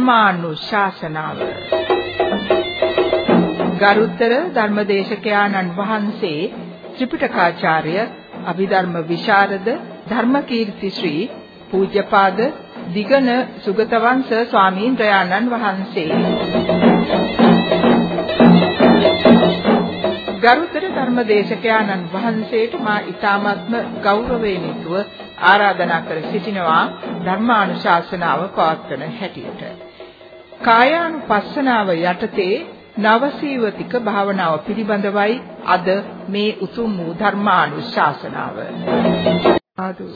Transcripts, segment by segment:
ධර්මානුශාසනාව ගරුතර ධර්මදේශකයාණන් වහන්සේ ත්‍රිපිටකාචාර්ය අභිධර්ම විශාරද ධර්මකීර්ති ශ්‍රී පූජ්‍යපාද දිගන සුගතවංශ ස්වාමීන් වහන්සේ ගරුතර ධර්මදේශකයාණන් වහන්සේට මා ඊ타මත්ම ගෞරවයෙන් යුතුව ආරාධනා කර සිටිනවා ධර්මානුශාසනාව පවත්වන හැටියට. කායානුපස්සනාව යටතේ නවසීවතික භාවනාව පිළිබඳවයි අද මේ උතුම් වූ ධර්මානුශාසනාව.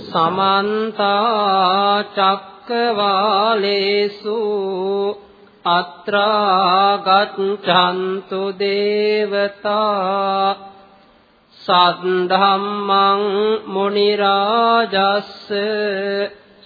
සමන්ත චක්කවාලේසු අත්‍රා ගච්ඡන්තු දේවතා සද්ධම්මං මුනි රාජස්ස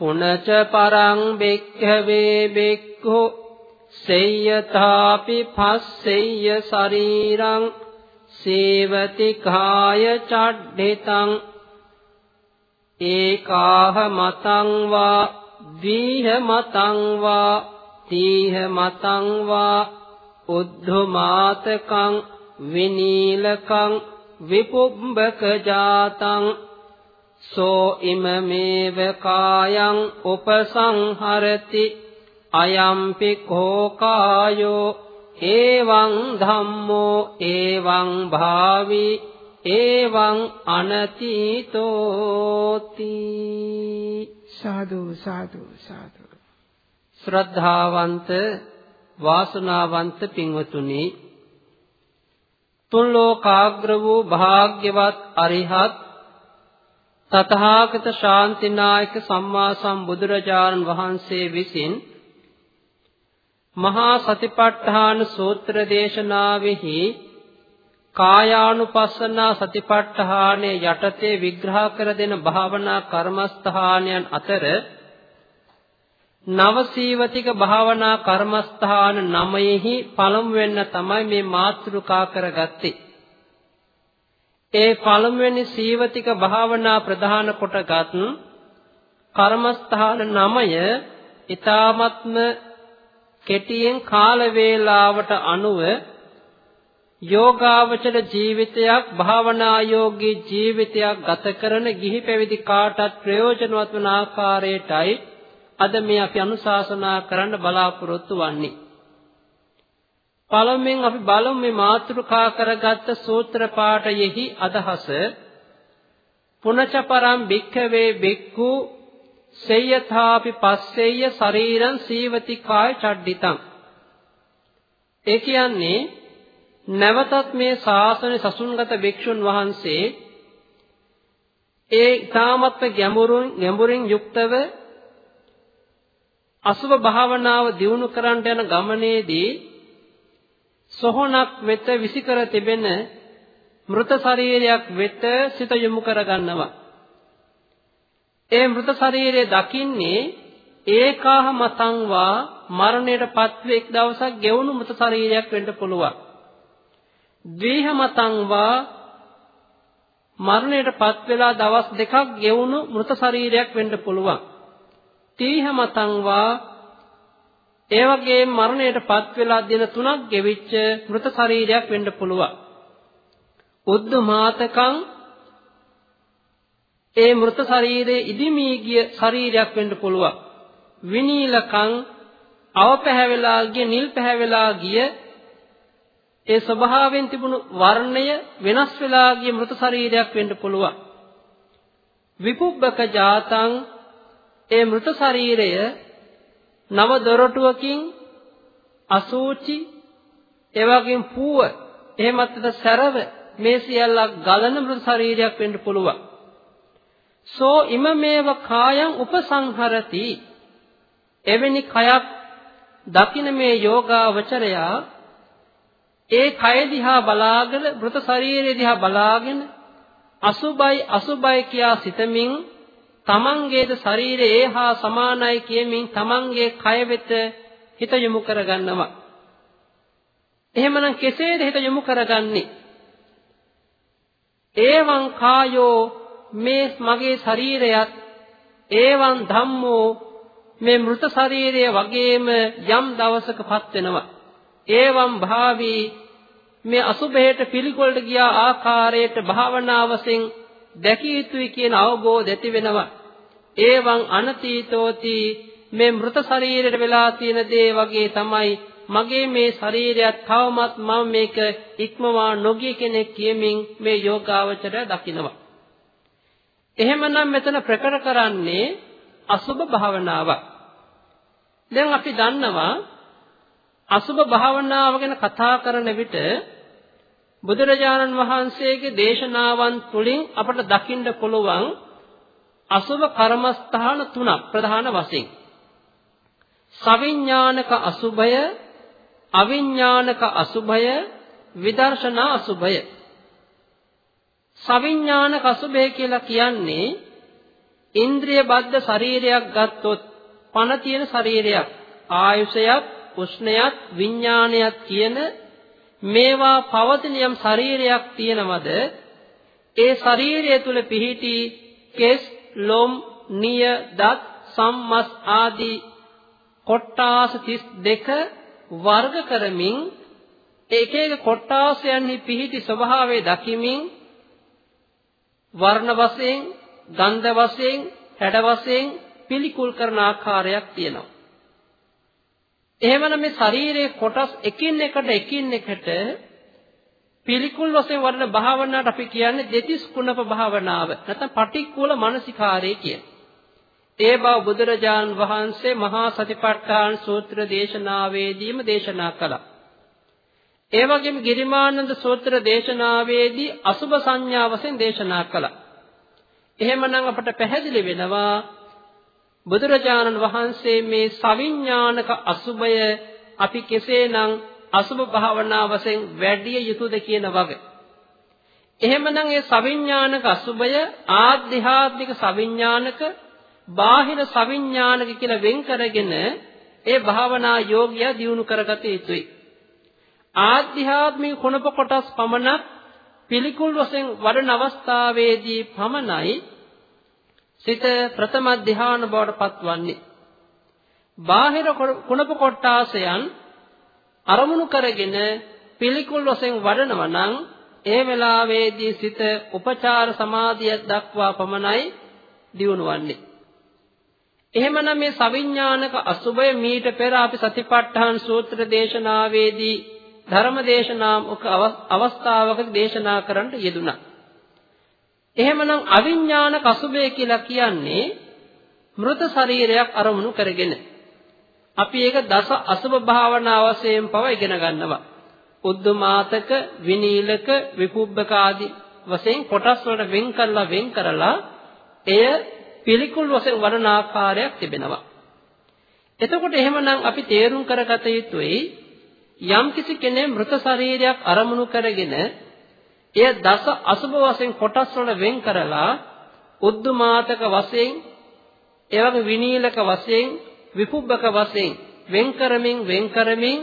පුනච පරං බික්ඛවේ බික්ඛු සේයථාපි පස්සෙය්‍ය ශරීරං සේවති කාය චඩ්ඩිතං ඒකාහ මතං වා දීහ මතං වා තීහ මතං වා උද්ධමාතකං විනීලකං විපුබ්බක ජාතං සෝ ඉමමේව කායං උපසංහරති। අයම්පි කෝකායෝ එවං ධම්මෝ එවං භාවී। එවං අනතීතෝති। සාදු සාදු සාදු। ශ්‍රද්ධාවන්ත වාසනාවන්ත පින්වතුනි තුන් ලෝකාග්‍ර වූ භාග්‍යවත් අරිහත් තථාගත ශාන්තිනායක සම්මා සම්බුදුරජාණන් වහන්සේ විසින් මහා සතිපට්ඨාන සූත්‍ර දේශනාවෙහි කායානුපස්සනා සතිපට්ඨානයේ යටතේ විග්‍රහ කර දෙන භාවනා කර්මස්ථානයන් අතර නවසීවතික භාවනා කර්මස්ථාන නමයෙහි පළමු වෙන්න තමයි මේ මාතෘකා කරගත්තේ. ඒ පළමුවෙනි සීවතික භාවනා ප්‍රධාන කොටගත් කර්මස්ථාන නමය ඊ타ත්ම කෙටියෙන් කාල වේලාවට අනුව යෝගාවචර ජීවිතයක් භාවනා යෝගී ජීවිතයක් ගත කරන ගිහි පැවිදි කාටත් ප්‍රයෝජනවත් වන ආකාරයටයි අද මේ අපි අනුශාසනා කරන්න බලාපොරොත්තු වෙන්නේ. පළමුවෙන් අපි බලමු මේ මාතෘකා කරගත්ත සූත්‍ර පාඨයෙහි අදහස. පුනචපරම් භික්ඛවේ භික්ඛු සේයථාපි පස්සෙය්‍ය ශරීරං සීවති කාය චඩ්ඩිතං. ඒ කියන්නේ නැවතත් මේ ශාසනයේ සසුන්ගත භික්ෂුන් වහන්සේ ඒ ඊ타මත්ම ගැඹුරුන් ගැඹුරින් යුක්තව අසුභ භාවනාව දියුණු කරන්නට යන ගමනේදී සොහොනක් වෙත විසිකර තිබෙන මෘත ශරීරයක් වෙත සිත යොමු කර ගන්නවා. ඒ මෘත ශරීරය දකින්නේ ඒකාහ මතංවා මරණයට පත්ව එක් දවසක් ගෙවුණු මෘත ශරීරයක් වෙන්න පුළුවන්. ද්වේහ මතං වා මරණයට පත් වෙලා දවස් දෙකක් ගෙවුණු මృత ශරීරයක් වෙන්න පුළුවන්. තීහ මතං වා ඒ වගේ මරණයටපත් වෙලා දින 3ක් ගෙවිච්ච මృత ශරීරයක් වෙන්න පුළුවන්. උද්දමාතකං ඒ මృత ශරීරයේ ඉදිමී ගිය ශරීරයක් වෙන්න පුළුවන්. විනීලකං අවපැහැවලා ගිය නිල් පැහැවලා ගිය ඒ ස්වභාවයෙන් තිබුණු වර්ණය වෙනස් වෙලා ගිය මృత ශරීරයක් වෙන්න පුළුවන්. විපුබ්බක ජාතං ඒ මృత ශරීරය නව දොරටුවකින් අසූචි එවැගේම පූව එහෙමත් නැත්නම් සැරව මේ සියල්ලක් ගලන මృత ශරීරයක් වෙන්න පුළුවන්. සෝ ඉමමේව කායං උපසංහරති එවැනි කයක් දකින මේ යෝගාවචරයා ඒ කය දිහා බලාගෙන මృత ශරීරය දිහා බලාගෙන අසුබයි අසුබයි කියා සිතමින් තමන්ගේද ශරීරය ඒහා සමානයි කියමින් තමන්ගේ කය වෙත හිත යොමු කරගන්නවා. එහෙමනම් කෙසේද හිත යොමු කරගන්නේ? ඒවං කායෝ මේ මගේ ශරීරයත් ඒවං ධම්මෝ මේ මృత ශරීරය වගේම යම් දවසකපත් වෙනවා. ඒවම් භාවී මේ අසුභයට පිළිකොල්ට ගියා ආකාරයට භාවනාවසෙන් දැකිය යුතුයි කියන අවබෝධය ඇති වෙනවා. ඒවං අනතීතෝති මේ මృత ශරීරයට වෙලා තියෙන දේ වගේ තමයි මගේ මේ ශරීරයත් තවමත් මම මේක ඉක්මවා නොගිය කෙනෙක් කියමින් මේ යෝගාවචරය දකිනවා. එහෙමනම් මෙතන ප්‍රකට කරන්නේ අසුභ භාවනාවක්. දැන් අපි දන්නවා අසුභ භාවනාව ගැන කතා කරන විට බුදුරජාණන් වහන්සේගේ දේශනාවන් තුළින් අපට දකින්න පුළුවන් අසුභ කර්මස්ථාන තුනක් ප්‍රධාන වශයෙන්. සවිඥානික අසුභය, අවිඥානික අසුභය, විදර්ශනා අසුභය. සවිඥානික අසුභය කියලා කියන්නේ ඉන්ද්‍රිය බද්ධ ශරීරයක් ගත්තොත් පණ තියෙන ශරීරයක් ආයුෂයක් උෂ්ණයත් විඥානයත් කියන මේවා පවතින යම් ශරීරයක් තියෙනවද ඒ ශරීරය තුල පිහිටි කෙස් ලොම් නිය දත් සම්මස් ආදී කොට්ටාස 32 වර්ග කරමින් එක එක කොට්ටාසයන්හි පිහිටි ස්වභාවය දකිමින් වර්ණ වශයෙන් ගන්ධ වශයෙන් හැඩ වශයෙන් පිළිකුල් කරන ආකාරයක් තියෙනවා. එහෙමනම් මේ ශරීරයේ කොටස් එකින් එකට එකින් එකට පිළිකුල් වශයෙන් වඩන භාවනාවට අපි කියන්නේ දෙතිස් කුණප භාවනාව නැත්නම් පටික්කුල මානසිකාරය කියන. ඒ බව බුදුරජාන් වහන්සේ මහා සතිපට්ඨාන සූත්‍ර දේශනාවේදීම දේශනා කළා. ඒ වගේම ගිරිමානන්ද සූත්‍ර දේශනාවේදී අසුභ සංඥා වශයෙන් දේශනා කළා. එහෙමනම් අපට පැහැදිලි වෙනවා බුදුරජාණන් වහන්සේ මේ සවිඥානික අසුබය අපි කෙසේනම් අසුබ භාවනා වශයෙන් වැඩි යුතුද කියන වග. එහෙමනම් ඒ සවිඥානික අසුබය ආධ්‍යාත්මික සවිඥානික බාහිර සවිඥානික කියලා වෙන් කරගෙන ඒ භාවනා යෝග්‍ය දියුණු කරගත යුතුයි. ආධ්‍යාත්මික කුණප කොටස් පමණක් පිළිකුල් වශයෙන් වඩන අවස්ථාවේදී පමණයි සිත ප්‍රථම ධ්‍යාන බවට පත්වන්නේ. බාහිර කුණප කොටාසයන් අරමුණු කරගෙන පිළිකුල් වශයෙන් වඩනවා නම් ඒ වෙලාවේදී සිත උපචාර සමාධිය දක්වා පමණයි දියුණුවන්නේ. එහෙමනම් මේ සවිඥානික අසුබය මීට පෙර අපි සතිපට්ඨාන සූත්‍ර දේශනාවේදී ධර්ම දේශනාවක අවස්ථාවක දේශනා කරන්න යෙදුණා. එහෙමනම් අවිඥාන කසුබය කියලා කියන්නේ මృత ශරීරයක් අරමුණු කරගෙන අපි ඒක දස අසුබ භාවනා වශයෙන් පව ඉගෙන ගන්නවා. උද්දුමාතක, විනීලක, විකුබ්බක ආදී වශයෙන් කොටස් වලට වෙන් කරලා වෙන් කරලා එය පිළිකුල් වශයෙන් වඩන ආකාරයක් තිබෙනවා. එතකොට එහෙමනම් අපි තේරුම් කරගත යුතුයි යම්කිසි කෙනෙක් මృత ශරීරයක් අරමුණු කරගෙන එය දස අසුබ වශයෙන් කොටස් වල වෙන් කරලා උද්දුමාතක වශයෙන් එවගේ විනීලක වශයෙන් විපුබ්බක වශයෙන් වෙන් කරමින් වෙන් කරමින්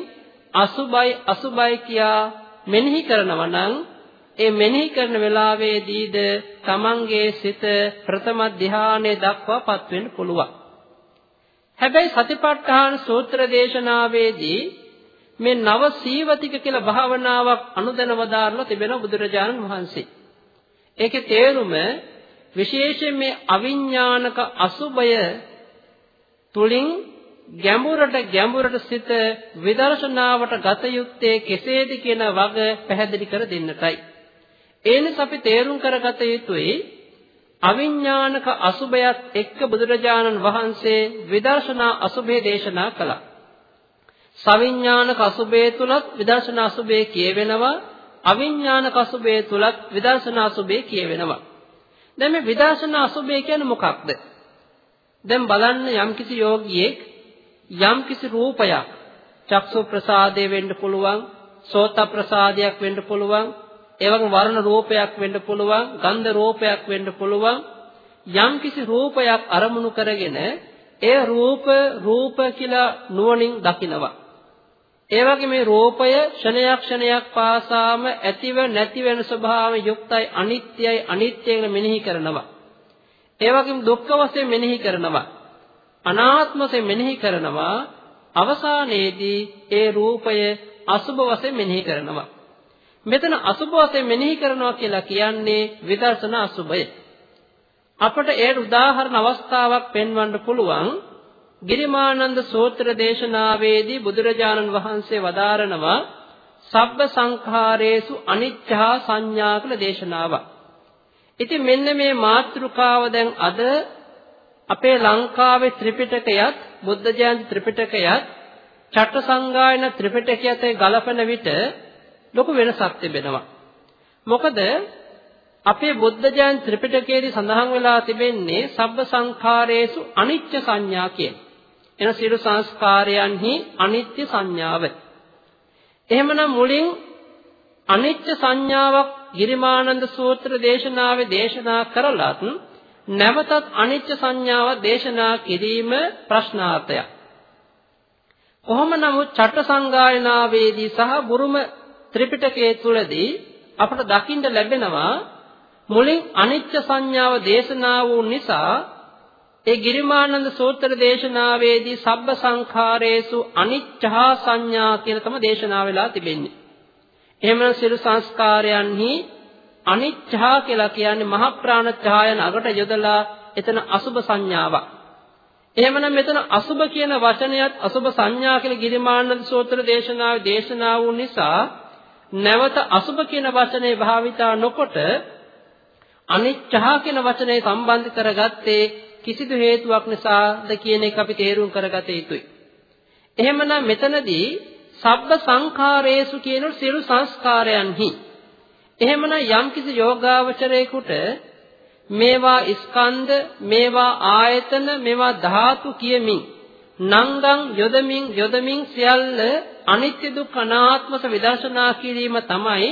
අසුබයි අසුබයි කියා මෙනෙහි කරනවා නම් ඒ මෙනෙහි කරන වෙලාවේදීද තමන්ගේ සිත ප්‍රථම ධානයේ දක්වාපත් වෙන්න පුළුවන්. හැබැයි සතිපට්ඨාන සූත්‍ර දේශනාවේදී මේ නව සීවතික කියලා භාවනාවක් අනුදැන වදාරලා තිබෙන බුදුරජාණන් වහන්සේ. ඒකේ තේරුම විශේෂයෙන් මේ අවිඥානික අසුබය තුලින් ගැඹුරට ගැඹුරට සිත විදර්ශනාවට ගත යුත්තේ කෙසේද කියන වග පැහැදිලි කර දෙන්නටයි. ඒ නිසා අපි තේරුම් කරගත යුතුයි අවිඥානික අසුබයත් එක්ක බුදුරජාණන් වහන්සේ විදර්ශනා අසුබේ දේශනා කළා. සවිඥානික අසුබේ තුලත් විදර්ශනා අසුබේ කියවෙනවා. අවිඥානික අසුබේ තුලත් විදර්ශනා අසුබේ කියවෙනවා. දැන් මේ විදර්ශනා අසුබේ කියන්නේ මොකක්ද? දැන් බලන්න යම්කිසි යෝගියෙක් යම්කිසි රූපයක් චක්සු ප්‍රසාදේ වෙන්න පුළුවන්, සෝත ප්‍රසාදයක් වෙන්න පුළුවන්, ඒ වගේම වර්ණ රූපයක් වෙන්න පුළුවන්, ගන්ධ රූපයක් වෙන්න පුළුවන්. යම්කිසි රූපයක් අරමුණු කරගෙන ඒ රූප රූප කියලා නුවණින් දකිනවා. ඒ වගේ මේ රූපය ක්ෂණයක් ක්ෂණයක් පාසාම ඇතිව නැති වෙන ස්වභාවයෙන් යුක්තයි අනිත්‍යයි අනිත්‍යයෙන් මෙනෙහි කරනවා. ඒ වගේම දුක්ඛ වශයෙන් මෙනෙහි කරනවා. අනාත්ම වශයෙන් මෙනෙහි කරනවා. අවසානයේදී ඒ රූපය අසුභ වශයෙන් මෙනෙහි කරනවා. මෙතන අසුභ වශයෙන් මෙනෙහි කරනවා කියලා කියන්නේ විදර්ශනා අසුභය. අපට ඒ උදාහරණ අවස්ථාවක් පෙන්වන්න පුළුවන් ගිරිමානන්ද සූත්‍ර දේශනාවේදී බුදුරජාණන් වහන්සේ වදාරනවා සබ්බ සංඛාරේසු අනිච්චා සංඥා කියලා දේශනාවක්. ඉතින් මෙන්න මේ මාතෘකාව දැන් අද අපේ ලංකාවේ ත්‍රිපිටකයත් බුද්ධ ජයන්ති ත්‍රිපිටකයත් චට්ට සංගායන ත්‍රිපිටකයත් ගලපන විට ලොකු වෙනසක් තිබෙනවා. මොකද අපේ බුද්ධ ජයන්ති ත්‍රිපිටකයේදී සඳහන් වෙලා තිබෙන්නේ සබ්බ සංඛාරේසු අනිච්ච සංඥා කියන. එන සියලු සංස්කාරයන්හි අනිත්‍ය සංඥාව. එහෙමනම් මුලින් අනිත්‍ය සංඥාවක් ගිරිමානන්ද සූත්‍ර දේශනාවේ දේශනා කරලත් නැවතත් අනිත්‍ය සංඥාව දේශනා කිරීම ප්‍රශ්නාර්ථයක්. කොහොම නමුත් චට්ට සංගායනාවේදී සහ බුරුම ත්‍රිපිටකයේ තුලදී අපට දකින්න ලැබෙනවා මුලින් අනිත්‍ය සංඥාව දේශනා වූ නිසා ඒ ගිරිමානන්ද සූත්‍ර දේශනාවේදී සබ්බ සංඛාරේසු අනිච්චා සංඥා කියන තම දේශනා වෙලා තිබෙන්නේ. එහෙමනම් සියලු සංස්කාරයන්හි අනිච්චා කියලා කියන්නේ මහ ප්‍රාණ ඡායන අගට යොදලා එතන අසුබ සංඥාවක්. එහෙමනම් මෙතන අසුබ කියන වචනයත් අසුබ සංඥා කියලා ගිරිමානන්ද සූත්‍ර දේශනාවේ දේශනා වූ නිසා නැවත අසුබ කියන වචනේ භාවිතා නොකොට අනිච්චා කියන වචනේ සම්බන්ධ කරගත්තේ කිසිදු හේතුවක් නිසාද කියන එක අපි තේරුම් කරගත යුතුයි. එහෙමනම් මෙතනදී සබ්බ සංඛාරේසු කියන සියලු සංස්කාරයන්හි එහෙමනම් යම්කිසි යෝගාවචරයෙකුට මේවා ස්කන්ධ මේවා ආයතන මේවා ධාතු කියමින් නංගං යොදමින් යොදමින් සියල්ල අනිත්‍ය දුක්ඛ අනාත්මස විදර්ශනා කිරීම තමයි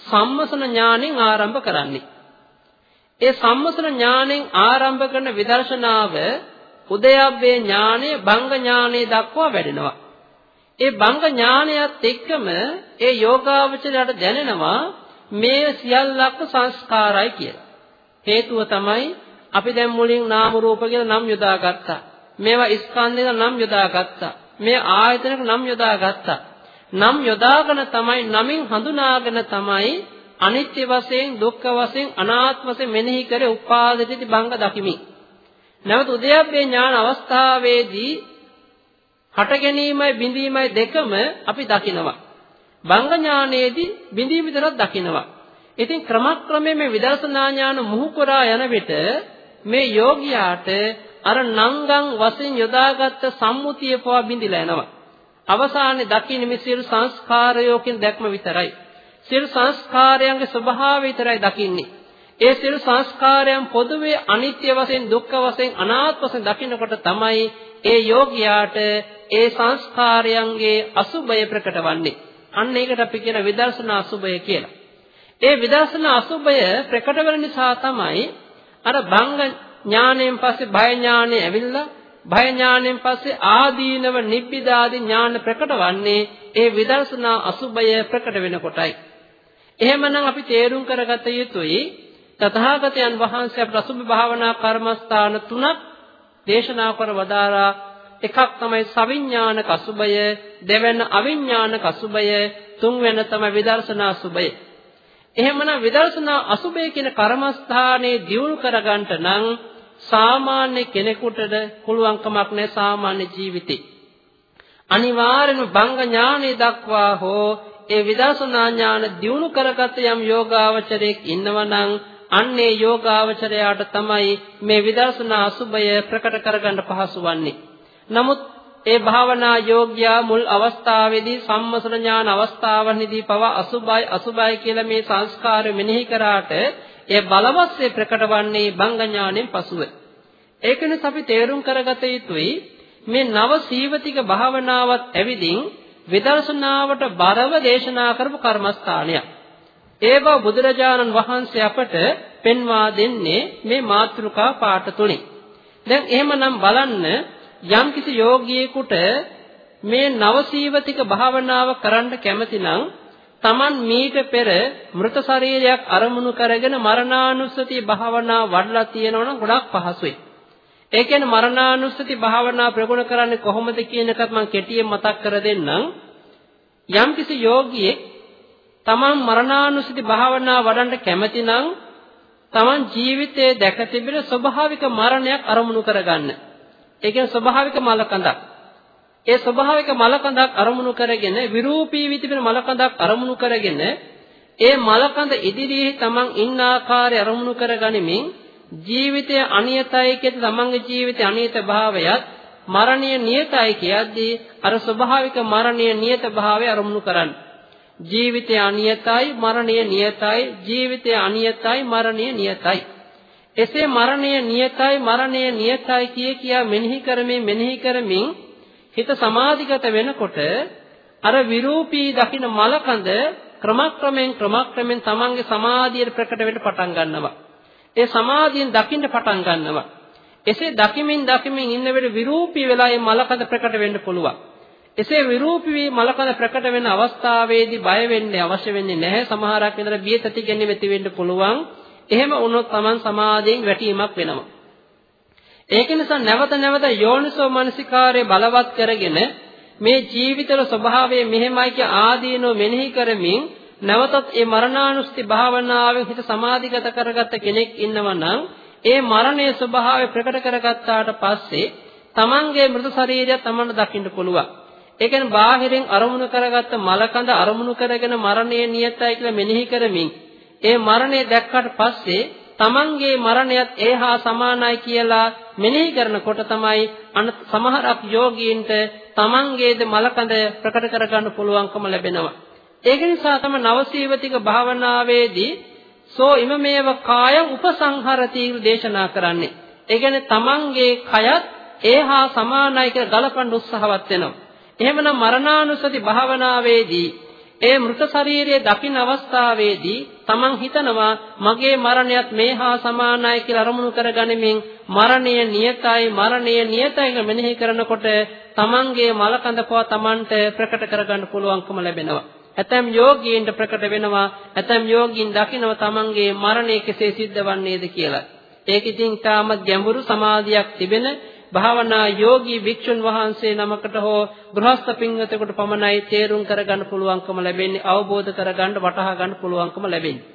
සම්මසන ඥාණයෙන් ආරම්භ කරන්නේ. ඒ සම්මසන ඥාණයෙන් ආරම්භ කරන විදර්ශනාව උදයබ්බේ ඥානය භංග ඥානය දක්වා වැඩෙනවා. ඒ භංග ඥානයත් එක්කම ඒ යෝගාවචරයට දැනෙනවා මේ සියල්ලක්ම සංස්කාරයි කියලා. හේතුව තමයි අපි දැන් මුලින් නාම රූප කියලා නම් යොදාගත්තා. මේවා ස්කන්ධයක නම් යොදාගත්තා. මේ ආයතනක නම් යොදාගත්තා. නම් යොදාගෙන තමයි නමින් හඳුනාගෙන තමයි අනිත්‍ය වශයෙන් දුක්ඛ වශයෙන් අනාත්ම වශයෙන් මෙනෙහි කර උපාදිතති භංග දකිමි. නැවත උදයබ්බේ ඥාන අවස්ථාවේදී හට ගැනීමයි බිඳීමයි දෙකම අපි දකිනවා. භංග ඥානයේදී බිඳීම විතරක් දකිනවා. ඉතින් ක්‍රමක්‍රමයෙන් මේ විදර්ශනා ඥාන මුහු කරා යන විට මේ යෝගියාට අර නංගන් වශයෙන් යොදාගත්ත සම්මුතිය පවා බිඳිලා යනවා. අවසානයේ දකින්නේ මේ සියලු සංස්කාරයෝ කියන දැක්ම විතරයි. සියලු සංස්කාරයන්ගේ ස්වභාවය විතරයි දකින්නේ. ඒ සියලු සංස්කාරයන් පොදුවේ අනිත්‍ය වශයෙන් දුක්ඛ වශයෙන් අනාත්ම වශයෙන් දකින්නකොට තමයි ඒ යෝගියාට ඒ සංස්කාරයන්ගේ අසුභය ප්‍රකට වන්නේ. අන්න ඒකට අපි කියන විදර්ශනා අසුභය කියලා. ඒ විදර්ශනා අසුභය ප්‍රකට වෙන නිසා තමයි අර භංග ඥාණයෙන් පස්සේ භය ඥාණය ඇවිල්ලා භය ඥාණයෙන් පස්සේ ආදීනව නිබ්බිදාදී ඥාන ප්‍රකට වන්නේ ඒ විදර්ශනා අසුභය ප්‍රකට වෙනකොටයි. එහෙමනම් අපි තේරුම් කරගත යුතුයි තථාගතයන් වහන්සේ අපට අසුභ භාවනා කර්මස්ථාන තුනක් දේශනා කර වදාරා එකක් තමයි සවිඥානික අසුභය දෙවැන්න අවිඥානික අසුභය තුන්වැන්න තමයි විදර්ශනා අසුභය එහෙමනම් විදර්ශනා අසුභය කියන කර්මස්ථානයේ දියුණු කරගන්නට නම් සාමාන්‍ය කෙනෙකුට පුළුවන් කමක් නැහැ සාමාන්‍ය ජීවිතේ අනිවාර්යයෙන්ම බංග ඥානෙ දක්වා හෝ ඒ විදර්ශනා ඥාන දියුණු කරගත් යම් යෝගාවචරයෙක් ඉන්නවනම් අන්නේ යෝගාවචරයාට තමයි මේ විදර්ශනා අසුබය ප්‍රකට කරගන්න පහසු වන්නේ. නමුත් ඒ භාවනා යෝග්‍යයා මුල් අවස්ථාවේදී සම්මසන ඥාන අවස්ථාවන්හිදී පවා අසුබයි අසුබයි කියලා මේ සංස්කාර මෙනෙහි කරාට ඒ බලවත්සේ ප්‍රකටවන්නේ බංග ඥාණයෙන් පසුව. ඒක නිසා අපි තේරුම් කරගත යුතුයි මේ නව සීවතික භාවනාවත් ඇවිදින් විදර්ශනාවට බරව දේශනා කරපු කර්මස්ථානයක්. ඒ බව බුදුරජාණන් වහන්සේ අපට පෙන්වා දෙන්නේ මේ මාතෘකා පාඨ තුනේ. දැන් එහෙමනම් බලන්න යම්කිසි යෝගියෙකුට මේ නවසීවතික භාවනාව කරන්න කැමති නම් Taman මීට පෙර මృత ශරීරයක් අරමුණු කරගෙන මරණානුස්සති භාවනා වඩලා තියෙනවා නම් ගොඩක් පහසුයි. ඒ කියන්නේ මරණානුස්සති භාවනා ප්‍රගුණ කරන්නේ කොහොමද කියන එකත් මම කෙටියෙන් මතක් කර දෙන්නම්. යම්කිසි යෝගියෙක් Taman මරණානුස්සති භාවනා වඩන්න කැමති නම් Taman ජීවිතයේ දැක තිබෙන ස්වභාවික මරණයක් අරමුණු කරගන්න. ඒ කියන්නේ ස්වභාවික මලකඳක්. ඒ ස්වභාවික මලකඳක් අරමුණු කරගෙන විරූපී විතිබෙන මලකඳක් අරමුණු කරගෙන ඒ මලකඳ ඉදිරියේ තමන් ඉන්න ආකාරය අරමුණු කරගනිමින් ජීවිතය අනියතයි කියන තමන්ගේ ජීවිතයේ අනියත භාවයත් මරණය නියතයි කියද්දී අර ස්වභාවික මරණය නියත භාවය අරමුණු කරන්න. ජීවිතය අනියතයි මරණය නියතයි ජීවිතය අනියතයි මරණය නියතයි එසේ මරණය නියතයි මරණය නියතයි කිය කියා මෙනෙහි කරමින් මෙනෙහි කරමින් හිත සමාධිගත වෙනකොට අර විරූපී දකින්න මලකඳ ක්‍රමක්‍රමෙන් ක්‍රමක්‍රමෙන් තමන්ගේ සමාධියට ප්‍රකට වෙන්න පටන් ගන්නවා. ඒ සමාධියෙන් දකින්න පටන් ගන්නවා. එසේ දකිමින් දකිමින් ඉන්න වෙලේ විරූපී වෙලා මේ මලකඳ ප්‍රකට වෙන්න පුළුවන්. එසේ විරූපී මලකඳ ප්‍රකට වෙන අවස්ථාවේදී බය වෙන්නේ අවශ්‍ය වෙන්නේ නැහැ. සමහරක් විතර බිය තති ගැනීම ඇති වෙන්න පුළුවන්. එහෙම වුණොත් Taman සමාධියෙන් වැටීමක් වෙනවා. ඒක නිසා නැවත නැවත යෝනිසෝ මනසිකාරය බලවත් කරගෙන මේ ජීවිතවල ස්වභාවය මෙහෙමයි කිය ආදීනෝ මෙනෙහි කරමින් නැවතත් ඒ මරණානුස්ති භාවනාවෙන් හිත සමාධිගත කරගත්ත කෙනෙක් ඉන්නවා නම් ඒ මරණයේ ස්වභාවය ප්‍රකට කරගත්තාට පස්සේ තමන්ගේ මృత ශරීරය තමන්ට දකින්න පුළුවන්. ඒ කියන්නේ බාහිරින් අරමුණු කරගත්ත මලකඳ අරමුණු කරගෙන මරණය නියතයි කියලා මෙනෙහි කරමින් ඒ මරණය දැක්කට පස්සේ තමන්ගේ මරණයත් ඒහා සමානයි කියලා මෙනෙහි කරනකොට තමයි අන සමහරක් යෝගීන්ට තමන්ගේද මලකඳ ප්‍රකට කරගන්න පුළුවන්කම ලැබෙනවා. ඒක නිසා තම නවසීවතික භාවනාවේදී සෝ ඉමමේව කායං උපසංහරති දේශනා කරන්නේ. ඒ කියන්නේ තමන්ගේ කයත් ඒහා සමානයි කියලා ගලපන්න උත්සාහවත් වෙනවා. එහෙමනම් මරණානුසති භාවනාවේදී ඒ මృత ශරීරයේ දකින්න අවස්ථාවේදී තමන් හිතනවා මගේ මරණයත් මේ හා සමානයි කියලා අරමුණු කරගනිමින් මරණය නියතයි මරණය නියතයි කියලා මෙනෙහි කරනකොට තමන්ගේ මලකඳපුව තමන්ට ප්‍රකට කරගන්න පුළුවන්කම ලැබෙනවා. ඇතම් යෝගීන්ට ප්‍රකට වෙනවා ඇතම් යෝගීන් දකිනවා තමන්ගේ මරණය කෙසේ සිද්ධ වන්නේද කියලා. ඒක ඉතින් තාමත් ගැඹුරු සමාධියක් තිබෙන භාවනා යෝගී භික්ෂුන් වහන්සේ නමකට හෝ ගෘහස්ත පින්වතෙකුට පමණයි තේරුම් කරගන්න පුළුවන්කම ලැබෙන්නේ අවබෝධ කරගන්න වටහා ගන්න පුළුවන්කම ලැබෙන්නේ.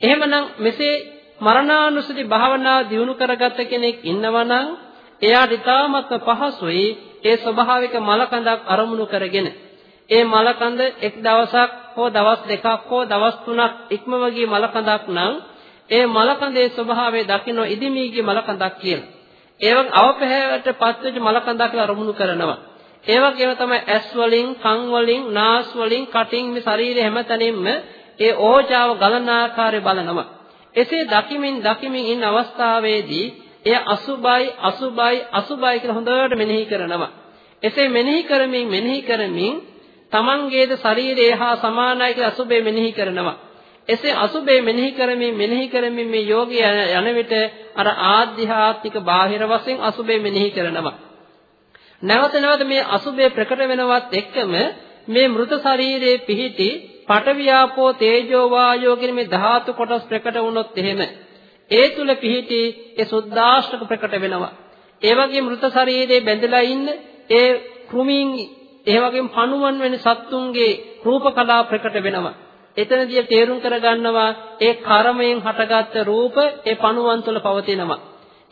එහෙමනම් මෙසේ මරණානුස්සති භාවනා දියුණු කරගත්ත කෙනෙක් ඉන්නවනම් එයාට ඊටමත් පහසුයි ඒ ස්වභාවික මලකඳක් අරමුණු කරගෙන ඒ මලකඳ එක් දවසක් හෝ දවස් දෙකක් හෝ දවස් තුනක් ඉක්මව ගිය මලකඳක් නම් ඒ මලකඳේ ස්වභාවය දකින්න ඉදිමී ගිය මලකඳක් කියලා. ඒවන් අවපහැවට පත්වෙච්ච මලකඳක් කියලා අරමුණු කරනවා. ඒ වගේම තමයි ඇස් වලින්, කන් වලින්, නාස් වලින්, කටින් මේ ශරීරය හැමතැනින්ම ඒ ඕජාව ගලන ආකාරය බලනවා. එසේ දකිමින් දකිමින් ඉන්න අවස්ථාවේදී එය අසුබයි අසුබයි අසුබයි කියලා හොඳට මෙනෙහි කරනවා. එසේ මෙනෙහි කරමින් මෙනෙහි කරමින් තමන්ගේද ශරීරය හා සමානයි කියලා අසුබේ මෙනෙහි කරනවා. එසේ අසුබේ මෙනෙහි කරමින් මෙනෙහි කරමින් මේ යෝගී යන විට අර ආධ්‍යාත්මික බාහිර වශයෙන් අසුබේ මෙනෙහි කරනවා. නැවත නැවත මේ අසුබේ ප්‍රකට වෙනවත් එක්කම මේ මృత ශරීරයේ පිහිටි පටවියාපෝ තේජෝ වායෝ කියන මේ ධාතු කොටස් ප්‍රකට වුණොත් එහෙම ඒ තුල පිහිටි ඒ සුද්දාෂ්ටක ප්‍රකට වෙනවා. ඒ වගේ මృత ශරීරයේ බැඳලා ඉන්න ඒ කෘමීන් ඒ වගේම පණුවන් වෙන සත්තුන්ගේ රූප කලා ප්‍රකට වෙනවා. එතනදී තේරුම් කරගන්නවා ඒ කර්මයෙන් හටගත්ත රූප ඒ පණුවන් තුළ පවතිනවා.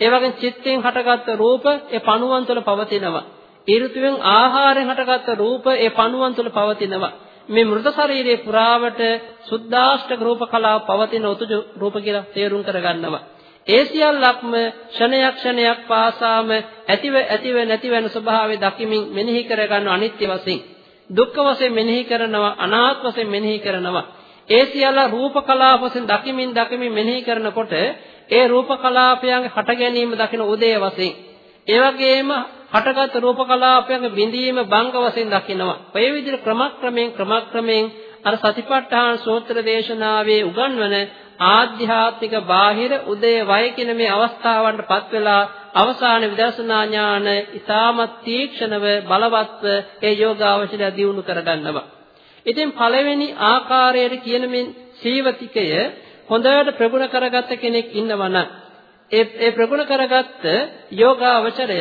ඒ වගේම චිත්තයෙන් හටගත්ත රූප ඒ පණුවන් තුළ පවතිනවා. ඒ ඍතුවෙන් ආහාරයෙන් හටගත්ත රූප ඒ පණුවන් තුල පවතිනවා. මේ මෘත ශරීරයේ පුරාවට සුද්ධාෂ්ටක රූප කලාව පවතින උතුජ රූප කියලා තේරුම් කරගන්නවා. ඒ සියල්ලක්ම ක්ෂණයක් ක්ෂණයක් පාසාම ඇතිව ඇතිව නැති වෙන ස්වභාවය දකිමින් මෙනෙහි කරගන්න අනිත්‍ය වශයෙන් දුක්ඛ වශයෙන් මෙනෙහි කරනවා අනාත්ම වශයෙන් මෙනෙහි කරනවා ඒ සියල්ල රූප කලාප වශයෙන් දකිමින් දකිමින් මෙනෙහි කරනකොට ඒ රූප කලාපයන්ගේ හට ගැනීම දකින උදේ වශයෙන් ඒ වගේම හටගත් රූප කලාපයන්ගේ බිඳීම භංග වශයෙන් දකිනවා. ඔය විදිහට ක්‍රමක්‍රමයෙන් ක්‍රමක්‍රමයෙන් අර සතිපට්ඨාන සූත්‍ර දේශනාවේ උගන්වන ආධ්‍යාත්මික බාහිර උදේ වය කියන මේ අවස්ථාවන්ටපත් වෙලා අවසාන විදර්ශනා ඥාන ඊටමත් තීක්ෂණව බලවත්ව ඒ යෝගාවචරය දියුණු කරගන්නවා. ඉතින් පළවෙනි ආකාරයට කියන මේ සීවතිකය හොඳට ප්‍රගුණ කරගත්ත කෙනෙක් ඉන්නවනම් ඒ ඒ ප්‍රගුණ කරගත්ත යෝගාවචරය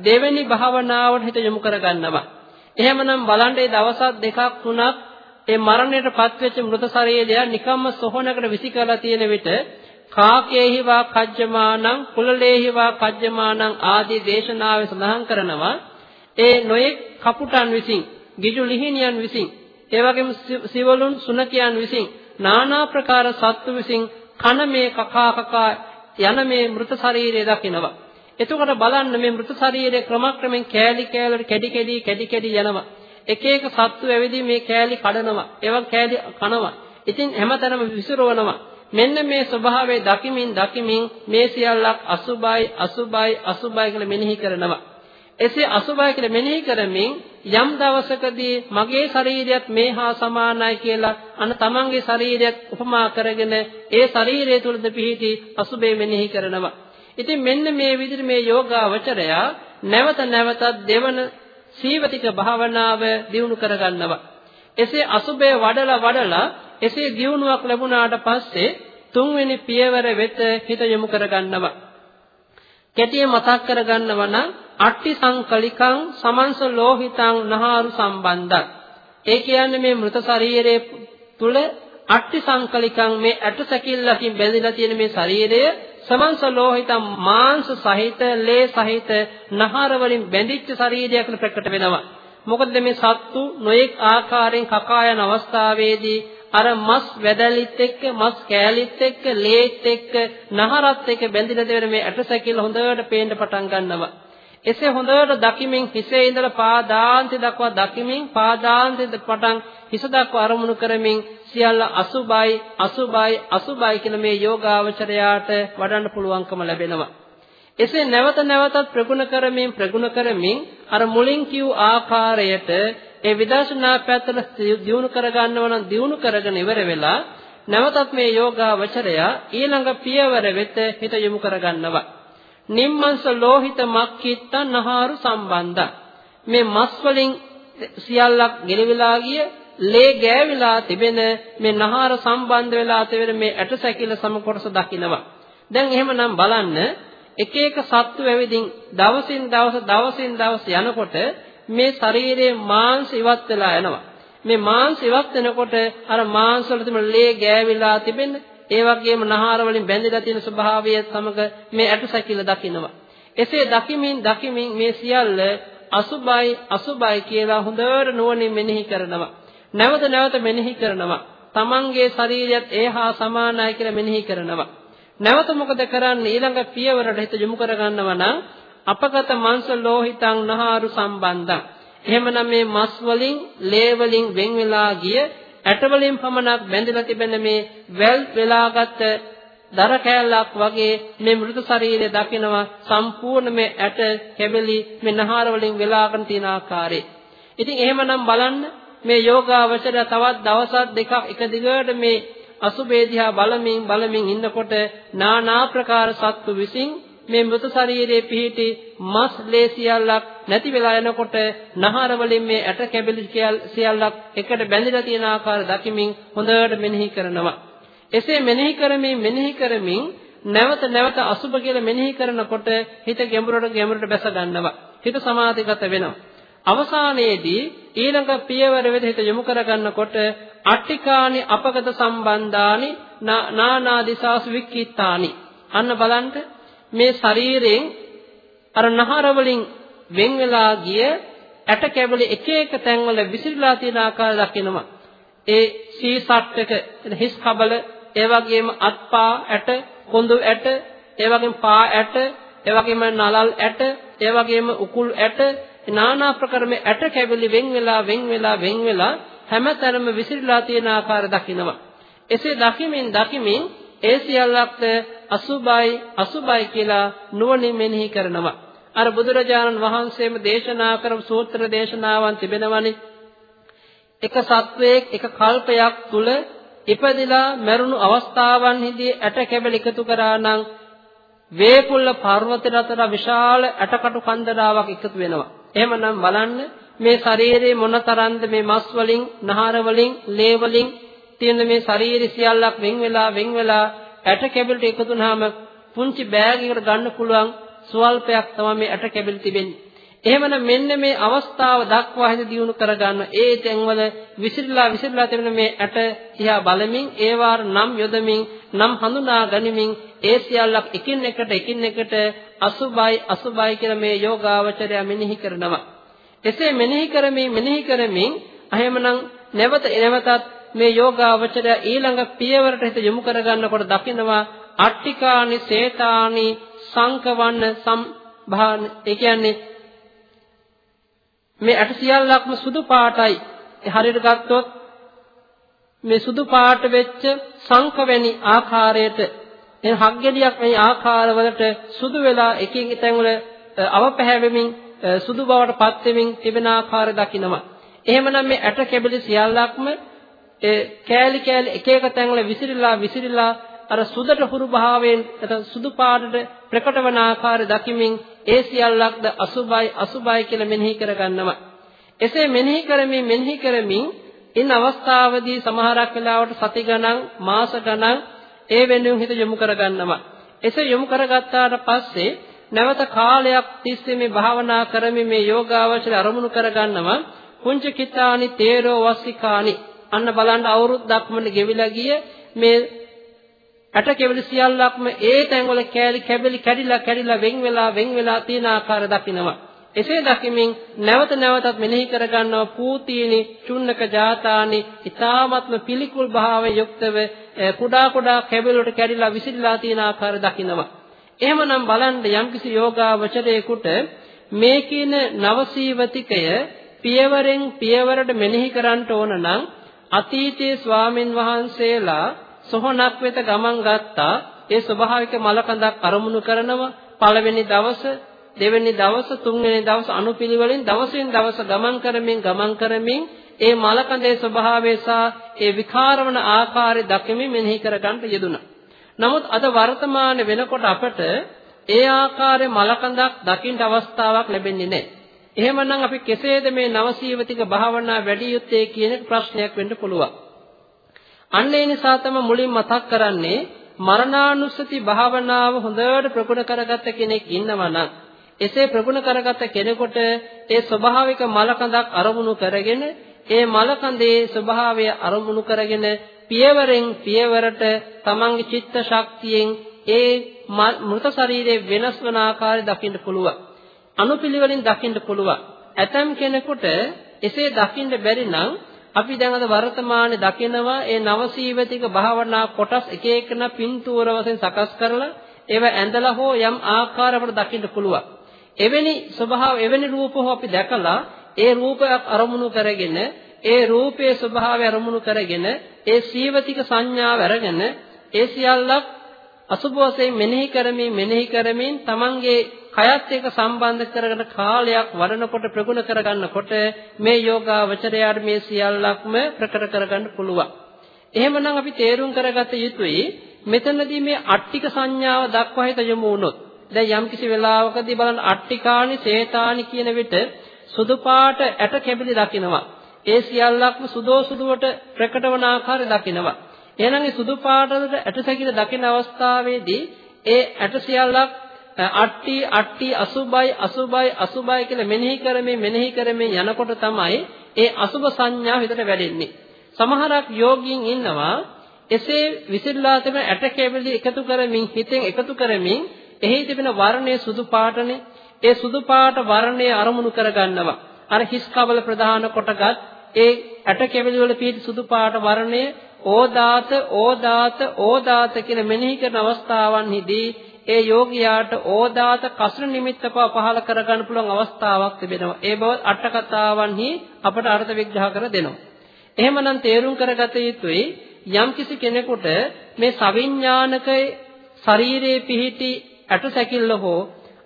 දෙවෙනි භාවනාවට හිත යොමු කරගන්නවා. එහෙමනම් බලන්න මේ දවස් දෙකක් තුනක් ඒ මරණයට පත්වෙච්ච මృత ශරීරය නිකම්ම සොහනකට විසි කරලා තියෙන විට කාකේහිවා කජ්ජමානං කුලලේහිවා කජ්ජමානං ආදී දේශනාවේ සඳහන් කරනවා. ඒ නොයෙක් කපුටන් විසින් ගිජු ලිහිණියන් විසින් ඒ වගේම සිවලුන් සුනකියන් විසින් নানা ප්‍රකාර සත්තු විසින් කන මේ කකා කකා යන මේ මృత ශරීරය දකිනවා. එතකොට බලන්න මේ මృత ශරීරය ක්‍රමක්‍රමෙන් කෑලි කෑලට කැඩි කැඩි කැඩි කැඩි යනවා. එක එක සත්තු ඇවිදින් මේ කෑලි කඩනවා. ඒවා කෑලි කනවා. ඉතින් හැමතැනම විසිරවනවා. මෙන්න මේ ස්වභාවය දකිමින් දකිමින් මේ සියල්ලක් අසුබයි අසුබයි අසුබයි කියලා මෙනෙහි කරනවා. එසේ අසුබයි කියලා මෙනෙහි කරමින් යම් දවසකදී මගේ ශරීරයත් මේ හා සමානයි කියලා අන තමන්ගේ ශරීරයත් උපමා කරගෙන ඒ ශරීරය තුළද පිහිටි අසුබේ මෙනෙහි කරනවා. ඉතින් මෙන්න මේ විදිහට මේ යෝගාවචරය නැවත නැවතත් දෙවන සීවතික භාවනාව දියුණු කරගන්නවා. එසේ අසුබය වඩලා වඩලා එසේ දියුණුවක් ලැබුණාට පස්සේ තුන්වෙනි පියවර වෙත හිත යොමු කරගන්නවා. කෙටියෙන් මතක් කරගන්නවා නම් අට්ටි සංකලිකං සමන්ස ලෝහිතං නහාරු සම්බන්ධං. ඒ කියන්නේ මේ මృత ශරීරයේ තුල අට්ටි සංකලිකං මේ ඇට සැකිල්ලකින් බැඳිලා තියෙන මේ ශරීරය සමන්ස ලෝහිතම් මාංශ සහිත ලේ සහිත නහර වලින් බැඳිච්ච ශරීරයක් ප්‍රකට වෙනවා. මොකද මේ සත්තු නොඑක් ආකාරයෙන් කකා යන අවස්ථාවේදී අර මස් වැදලිත් එක්ක මස් කෑලිත් එක්ක ලේත් එක්ක නහරත් එක්ක බැඳිලා දෙන මේ ඇටසැකිල්ල හොඳට පේන්න පටන් ගන්නවා. එසේ හොඳට දකිමින් හිසේ ඉඳලා පාදාන්තය දක්වා දකිමින් පාදාන්තය පටන් හිස දක්වා අරමුණු කරමින් සියල්ල අසුබයි අසුබයි අසුබයි කියන මේ යෝගාවචරයාට වඩන්න පුළුවන්කම ලැබෙනවා. එසේ නැවත නැවතත් ප්‍රගුණ කරමින් ප්‍රගුණ කරමින් අර මුලින් කිව් ආකාරයට ඒ විදර්ශනා පැත්තට දියුණු කරගන්නව නම් දියුණු කරගෙන ඉවර වෙලා නැවතත් මේ යෝගාවචරයා ඊළඟ පියවර වෙත හිත යොමු කරගන්නවා. නිම්මංස ලෝහිත මක්කිත්ත නහාරු සම්බන්ධ මේ මස් වලින් සියල්ලක් ගෙනවිලා ගිය ලේ ගෑවිලා තිබෙන මේ නහාර සම්බන්ධ වෙලා තිබෙන මේ ඇට සැකිල්ල සම කොටස දකිනවා. දැන් එහෙමනම් බලන්න එක එක සත්තු ඇවිදින් දවසින් දවස දවසින් දවස යනකොට මේ ශරීරයේ මාංශ ඉවත් වෙලා යනවා. මේ මාංශ ඉවත් වෙනකොට අර මාංශ වල තිබෙන ලේ ගෑවිලා තිබෙන ඒ වගේම නහර වලින් බැඳිලා තියෙන ස්වභාවය සමග මේ ඇට සැකිල්ල දකිනවා. එසේ දකිමින් දකිමින් මේ සියල්ල අසුබයි අසුබයි කියලා හොඳට නුවණින් මෙනෙහි කරනවා. නැවත නැවත මෙනෙහි කරනවා. තමන්ගේ ශරීරයත් ඒ හා සමානයි කියලා මෙනෙහි කරනවා. නැවත මොකද කරන්නේ ඊළඟ පියවරට හිත යොමු කරගන්නවා නම් අපගත මංශ ලෝහිතං නහාරු සම්බන්ධං. එහෙමනම් මේ මස් වලින්, ලේ වලින් වෙන් වෙලා ගිය ඇට වලින් පමණක් බැඳලා තිබෙන මේ වැල් වෙලාගත් දර කෑල්ලක් වගේ මේ මෘත ශරීරය දකිනවා සම්පූර්ණ මේ ඇට කැබලි මේ නහර වලින් වෙලාගෙන තියෙන ආකාරය. ඉතින් එහෙමනම් බලන්න මේ යෝගාවචර තවත් දවසක් දෙකක් එක දිගට මේ අසුබේ දිහා බලමින් බලමින් ඉන්නකොට নানা ප්‍රකාර සත්තු විසින් මේ මృత ශරීරයේ පිහිටි මස් ලේ සියල්ලක් නැති වෙලා යනකොට නහර වලින් මේ ඇට කැබිලි සියල්ලක් එකට බැඳිලා තියෙන ආකාරය දකිමින් හොඳට මෙනෙහි කරනවා. එසේ මෙනෙහි කරමින් මෙනෙහි කරමින් නැවත නැවත අසුබ කියලා මෙනෙහි කරනකොට හිත ගැඹුරට ගැඹුරට බැස ගන්නවා. හිත සමාධිගත වෙනවා. අවසානයේදී ඊළඟ පියවර වෙත හිත යොමු කරගන්නකොට අට්ටිකානි අපගත සම්බන්ධානි නානා දිසාසු වික්කිතානි අන්න බලන්න මේ ශරීරයෙන් අර නහර වලින් වෙන් වෙලා ගිය ඇට කැබලි එක එක තැන්වල විසිරීලා තියෙන ආකාරය දකිනවා. ඒ සීසට් එක හිස් කබල ඒ වගේම අත්පා ඇට කොඳු ඇට ඒ වගේම පා ඇට ඒ වගේම නලල් ඇට ඒ වගේම උකුල් ඇට නානා ප්‍රකාර මේ ඇට කැබලි වෙන් වෙලා වෙන් වෙලා වෙන් වෙලා හැමතැනම විසිරීලා තියෙන ආකාරය දකිනවා. එසේ දකිමින් දකිමින් ඒ සියල්ලක්ද අසුබයි අසුබයි කියලා නුවණින් මෙනෙහි කරනවා. අර බුදුරජාණන් වහන්සේම දේශනා කරපු සූත්‍ර දේශනාවන් තිබෙනවනේ. එක සත්වයක් එක කල්පයක් තුල ඉපදිලා මරුණු අවස්ථාවන්හිදී ඇට කැබලි එකතු කරා නම් වේපුල්ල පර්වතයට අතර විශාල ඇටකටු කන්දරාවක් එකතු වෙනවා. එහෙමනම් බලන්න මේ ශරීරයේ මොනතරම්ද මේ මස් වලින්, නහර වලින්, ලේ වලින් තියෙන මේ ශරීර සියල්ලක් වෙන් වෙලා වෙන් වෙලා ඇට කැබිල්ට එකතු වුනහම පුංචි බෑග් එකකට ගන්න පුළුවන් ස්වල්පයක් තමයි මේ ඇට කැබිලි තිබෙන්නේ. එහෙමනම් මෙන්න මේ අවස්ථාව දක්වා හිත දියුණු කරගන්න ඒ තැන්වල විසිරලා විසිරලා තිබෙන මේ ඇට දිහා බලමින් ඒවාර නම් යොදමින් නම් හඳුනා ගනිමින් ඒ සියල්ලක් එකින් එකට එකින් එකට අසුබයි අසුබයි කියලා මේ යෝගාවචරය මෙනෙහි කරනවා. එසේ මෙනෙහි කරමින් මෙනෙහි කරමින් එහෙමනම් නැවත නැවතත් මේ යෝගාවචරය ඊළඟ පියවරට හිත යොමු කරගන්නකොට දකිනවා අට්ටිකානි සේතානි සංකවන්න සම්භාන ඒ කියන්නේ මේ ඇට සියල්ලක්ම සුදු පාටයි හරියට ගත්තොත් මේ සුදු පාට වෙච්ච සංක වැනි ආකාරයට එන හග්ගෙඩියක් වැනි ආකාරවලට සුදු වෙලා එකින් තැන් වල අවපැහැවෙමින් සුදු බවට පත් වෙමින් තිබෙන ආකාරය දකිනවා. එහෙමනම් මේ ඇට කැබලි සියල්ලක්ම ඒ කෑලි කෑලි එක එක තැන්වල විසිරිලා විසිරිලා අර සුදට හුරු භාවයෙන් නැත්නම් සුදු පාටට ප්‍රකට වන ආකාරය දකිමින් ඒ සියල්ලක්ද අසුබයි අසුබයි කියලා මෙනෙහි කරගන්නවා. එසේ මෙනෙහි කරමින් මෙනෙහි කරමින් ඉන් අවස්ථාවේදී සමහරක් වෙලාවට සති ගණන් මාස ගණන් ඒ වෙනුවෙන් හිත යොමු කරගන්නවා. එසේ යොමු කරගත්තාට පස්සේ නැවත කාලයක් තිස්සේ මේ භාවනා කරමින් මේ යෝගාවචර අරමුණු කරගන්නවා. කුංච කිතානි තේරෝ වස්සිකානි අන්න බලන්න අවුරුද්දක්ම ගෙවිලා ගිය මේ ඇට කෙවිලි සියල්ලක්ම ඒ තැන්වල කෑලි කැබලි කැඩිලා කැඩිලා වෙන් වෙලා වෙන් වෙලා තියෙන ආකාර දකිනවා. එසේ දකිමින් නැවත නැවතත් මෙනෙහි කරගන්නවා පූතීනි චුන්නක ජාතානි ඊ타ත්ම පිළිකුල් භාවයෙන් යුක්තව කුඩා කුඩා කැබලි වලට කැඩිලා විසිරීලා තියෙන ආකාර දකිනවා. එහෙමනම් බලන්න යම්කිසි යෝගාවචරයේකට මේ කියන නවසීවතිකය පියවරෙන් පියවරට මෙනෙහි කරන්න ඕන නම් අතීතයේ ස්වාමින් වහන්සේලා සොහනක් වෙත ගමන් ගත්තා ඒ ස්වභාවික මලකඳක් අරමුණු කරනවා පළවෙනි දවස දෙවෙනි දවස තුන්වෙනි දවස අනුපිළිවෙලින් දවසින් දවස ගමන් කරමින් ගමන් කරමින් ඒ මලකඳේ ස්වභාවය සහ ඒ විකාරවන ආකාරය දකිමින් මෙනෙහි කරගන්න යෙදුණා. නමුත් අද වර්තමානයේ වෙනකොට අපට ඒ ආකාරයේ මලකඳක් දකින්න අවස්ථාවක් ලැබෙන්නේ නැහැ. එහෙමනම් අපි කෙසේද මේ නවසීවතික භාවනා වැඩි යුත්තේ කියන ප්‍රශ්නයක් වෙන්න පුළුවන්. අන්න ඒ නිසා තමයි මුලින් මතක් කරන්නේ මරණානුස්සති භාවනාව හොඳට ප්‍රගුණ කරගත්ත කෙනෙක් ඉන්නවා නම් එසේ ප්‍රගුණ කරගත්ත කෙනෙකුට ඒ ස්වභාවික මලකඳක් අරමුණු කරගෙන ඒ මලකඳේ ස්වභාවය අරමුණු කරගෙන පියවරෙන් පියවරට තමන්ගේ චිත්ත ශක්තියෙන් ඒ මృత ශරීරයේ වෙනස් වන ආකාරය දකින්න පුළුවන්. අනුපිළිවෙලින් දකින්න පුළුවන්. ඇතම් කෙනෙකුට එසේ දකින්න බැරි නම් අපි දැන් අද වර්තමානයේ දකිනවා ඒ නවසීවතික භාවනා කොටස් එක එකන පින්තූර වශයෙන් සකස් කරලා ඒව ඇඳලා හෝ යම් ආකාරයකට දකින්න පුළුවන්. එවැනි ස්වභාව එවැනි රූප හෝ අපි දැකලා ඒ රූපයක් අරමුණු කරගෙන ඒ රූපයේ ස්වභාවය අරමුණු කරගෙන ඒ සීවතික සංඥාව අරගෙන ඒ සියල්ලක් අසුභ වශයෙන් මෙනෙහි කරමින් මෙනෙහි කරමින් තමන්ගේ කයත් එක්ක සම්බන්ධ කරගෙන කාලයක් වඩනකොට ප්‍රගුණ කරගන්නකොට මේ යෝගාවචරයාට මේ සියල්ලක්ම ප්‍රකට කරගන්න පුළුවන්. එහෙමනම් අපි තේරුම් කරගත යුතුයි මෙතනදී මේ අට්ටික සංඥාව දක්වා හිත යොමු වුණොත් දැන් යම්කිසි වෙලාවකදී බලන්න අට්ටිකානි සේතානි කියන විට සුදු පාට ඇට කැබිලි දකිනවා. ඒ සියල්ලක්ම සුදෝ සුදුවට ප්‍රකට වන ආකාරය දකිනවා. එහෙනම් මේ සුදු පාටවලට ඇටසැකිල දකින අවස්ථාවේදී ඒ ඇට සියල්ලක් අට්ටි අට්ටි අසුබයි අසුබයි අසුබයි කියලා මෙනෙහි කරමින් මෙනෙහි කරමින් යනකොට තමයි ඒ අසුබ සංඥා හිතට වැඩෙන්නේ. සමහරක් යෝගීන් ඉන්නවා එසේ විසිරලා තිබෙන ඇට කැවිලි එකතු කරමින් හිතෙන් එකතු කරමින් එහි තිබෙන වර්ණයේ සුදු පාටනේ ඒ සුදු පාට වර්ණය අරමුණු කරගන්නවා. අර හිස් කබල ප්‍රධාන කොටගත් ඒ ඇට කෙවිලි වල පිහිටි සුදු පාට වර්ණය ඕදාත ඕදාත ඕදාත කියන මෙනෙහි කරන අවස්ථාවන්හිදී ඒ යෝගියාට ඕදාත කසර නිමිත්ත පහල කරගන්න පුළුවන් අවස්ථාවක් තිබෙනවා. ඒ බව අට කතාවන්හි අපට අර්ථ විග්‍රහ කර දෙනවා. එහෙමනම් තේරුම් කරගත යුතුයි යම්කිසි කෙනෙකුට මේ සවිඥානික ශරීරයේ පිහිටි ඇට සැකිල්ල හෝ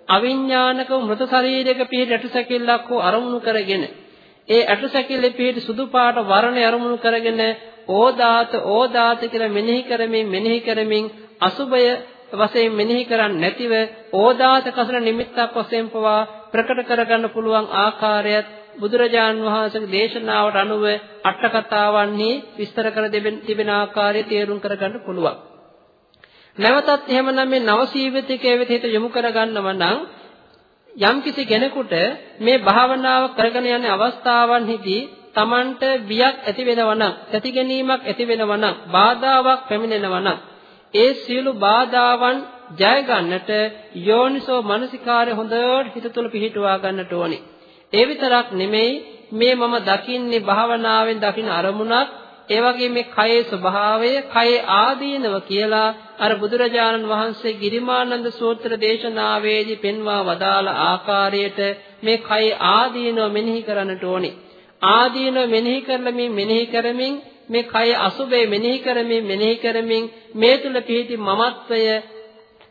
අවිඥානික මృత ශරීරයක පිහිටි ඇට සැකිල්ලක් හෝ අරමුණු කරගෙන ඒ ඇට සැකිල්ලේ පිහිටි සුදු පාට වර්ණය අරමුණු කරගෙන ඕදාත ඕදාත කියලා මෙනෙහි කරමින් මෙනෙහි කරමින් අසුබය වශයෙන් මෙනෙහි කරන්නේ නැතිව ඕදාත කසර නිමිත්තක් වශයෙන් පවා ප්‍රකට කරගන්න පුළුවන් ආකාරයත් බුදුරජාන් වහන්සේගේ දේශනාවට අනුව අට කතාවන්හි විස්තර කර තිබෙන ආකාරය තේරුම් කරගන්න පුළුවන්. නැවතත් එහෙමනම් මේ නව සීවිතකයේ වෙත හිත යොමු කරගන්නව නම් යම්කිසි කෙනෙකුට මේ භාවනාව කරගෙන යන අවස්ථාවන්හිදී Tamanට බියක් ඇති වෙනවා නම්, තැති ගැනීමක් ඇති වෙනවා නම්, බාධාවක් පැමිණෙනවා නම්, ඒ සියලු බාධාවන් ජය ගන්නට යෝනිසෝ මනසිකාරය හොඳට හිත තුළ පිහිටුවා ගන්නට ඕනේ. ඒ විතරක් නෙමෙයි මේ මම දකින්නේ භාවනාවෙන් දකින අරමුණක් ඒ වගේ මේ කයේ ස්වභාවය කයේ ආදීනව කියලා අර බුදුරජාණන් වහන්සේ ගිරිමානන්ද සූත්‍ර දේශනාවේදී පෙන්වා වදාළ ආකාරයට මේ කයේ ආදීනව මෙනෙහි කරන්නට ඕනේ. ආදීනව මෙනෙහි කරලමින් මෙනෙහි කරමින් මේ කය අසුබේ මෙනෙහි කරමින් මෙනෙහි කරමින් මේ තුල පිහිටි මමත්වය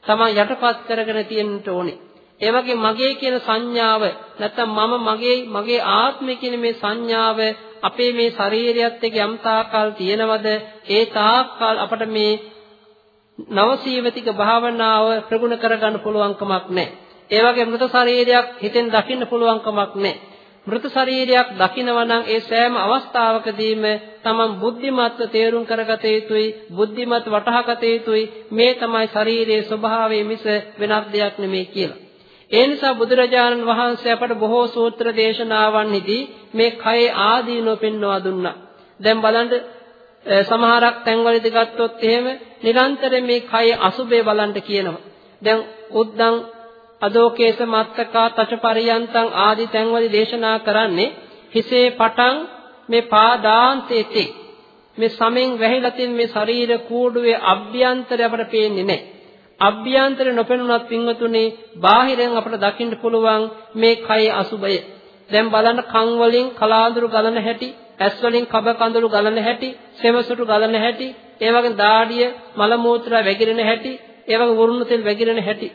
තමයි යටපත් කරගෙන තියෙන්නට ඕනේ. ඒ වගේ මගේ කියන සංඥාව නැත්නම් මම මගේ මගේ ආත්මය කියන මේ සංඥාව අපේ මේ ශරීරයත් එක්ක යම් තාකල් තියෙනවද ඒ තාකල් අපට මේ නවසීවතික භාවනාව ප්‍රගුණ කරගන්න පුළුවන් කමක් නැහැ. ඒ වගේ මృత ශරීරයක් හිතෙන් දකින්න පුළුවන් කමක් නැහැ. මృత ශරීරයක් දකිනවා නම් ඒ සෑම අවස්ථාවකදීම තමන් බුද්ධිමත්ව තේරුම් කරගත යුතුයි බුද්ධිමත් වටහාගත යුතුයි මේ තමයි ශරීරයේ ස්වභාවය මිස වෙනත් දෙයක් නෙමෙයි කියලා. ඒ නිසා බුදුරජාණන් වහන්සේ අපට බොහෝ සූත්‍ර දේශනාවන්හිදී මේ කයේ ආදීනෝ පෙන්වා දුන්නා. දැන් බලන්න සමහරක් තැන්වලදී ගත්තොත් එහෙම නිරන්තරයෙන් මේ කයේ අසුබේ බලන්න කියනවා. දැන් උද්දං අදෝකේස මත්තකා තචපරියන්තං ආදී තැන්වලදී දේශනා කරන්නේ හිසේ පටන් මේ පාදාන්තයේ මේ සමෙන් වැහිලා තියෙන මේ ශරීර කූඩුවේ අභ්‍යන්තරය අපට පේන්නේ නැහැ. අභ්‍යන්තර නොපෙනුනත් පින්වතුනි බාහිරෙන් අපට දකින්න පුළුවන් මේ කය අසුබය. දැන් බලන්න කන් වලින් කලාඳුරු ගලන හැටි, ඇස් වලින් කබ කඳුළු ගලන හැටි, සෙමසුටු ගලන හැටි, ඒ වගේ දාඩිය, මල මූත්‍රා වැగిරෙන හැටි, ඒ වගේ වරුණ තෙල් වැగిරෙන හැටි.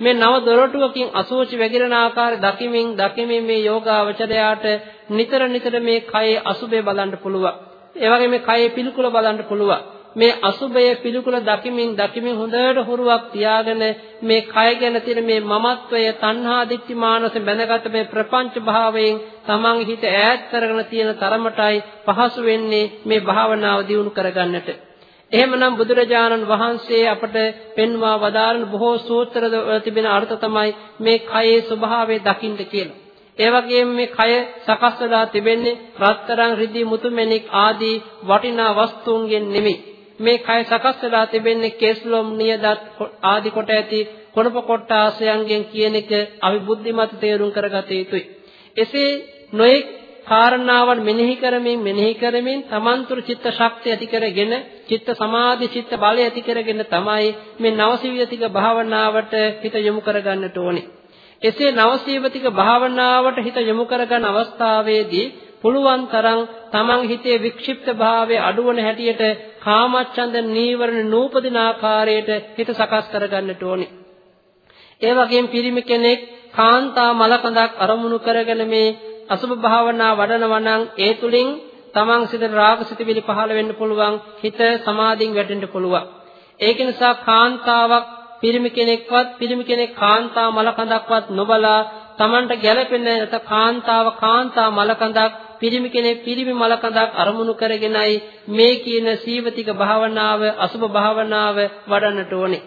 මේ නව දොරටුවකින් අසෝචි වැగిරෙන ආකාරය දකිමින් දකිමින් මේ යෝගාවචරයාට නිතර නිතර මේ කයේ අසුබය බලන්න පුළුවන්. ඒ වගේ මේ කයේ පිළිකුල බලන්න පුළුවන්. මේ අසුබය පිළිකුල දකිමින් දකිමින් හොඳට හුරුවක් තියාගෙන මේ කය ගැන තියෙන මේ මමත්වය තණ්හා දික්ටි මානසෙන් බැඳගත් මේ ප්‍රපංච භාවයෙන් තමන්ගේ හිත ඈත් කරගෙන තියෙන තරමටයි පහසු වෙන්නේ මේ භාවනාව දියුණු කරගන්නට. එහෙමනම් බුදුරජාණන් වහන්සේ අපට පෙන්වා වදාරන බොහෝ සූත්‍ර තිබෙන අර්ථ තමයි මේ කයේ ස්වභාවය දකින්න කියලා. ඒ වගේම මේ කය සකස් වෙලා තිබෙන්නේ රත්තරන් රිදී මුතුමැණික් ආදී වටිනා වස්තුන්ගෙන් නෙමෙයි. මේ කය සකස් වෙලා තිබෙන්නේ කේස්ලොම් නියදත් ආදි කොට ඇති කොනප කොට්ටාසයන්ගෙන් කියන එක අපි බුද්ධිමත් තේරුම් කරගත යුතුයි. එසේ නොඑක් කාරණාවන් මෙනෙහි කරමින් මෙනෙහි කරමින් තමන්තුරු චිත්ත ශක්තිය ඇති කරගෙන චිත්ත සමාධි චිත්ත බලය ඇති කරගෙන තමයි මේ නවසීවිතික භාවනාවට හිත යොමු කරගන්නට ඕනේ. එසේ නවසීවිතික භාවනාවට හිත යොමු කරගන්න අවස්ථාවේදී පුළුවන් තරම් තමන් හිතේ වික්ෂිප්ත භාවය අඩුවන හැටියට කාමච්ඡන්ද නීවරණ නූපදින ආකාරයට හිත සකස් කරගන්නට ඕනේ. ඒ වගේම පිරිමි කෙනෙක් කාන්තා මලකඳක් අරමුණු කරගෙන මේ අසුභ භාවනා වඩනවා නම් ඒ තුලින් තමන් සිතේ රාග සිතවිලි පහළ වෙන්න පුළුවන් හිත සමාධියෙන් වැටෙන්න පුළුවන්. ඒක නිසා කාන්තාවක් පිරිමි කෙනෙක්වත් පිරිමි කෙනෙක් කාන්තා මලකඳක්වත් නොබලා තමන්ට ගැළපෙන නැත කාන්තාව කාන්තා මලකඳක් පිරිමි කෙනෙක් පිරිමි මලකඳක් අරමුණු කරගෙනයි මේ කියන සීවතික භාවනාව අසුභ භාවනාව වඩන්නට ඕනේ.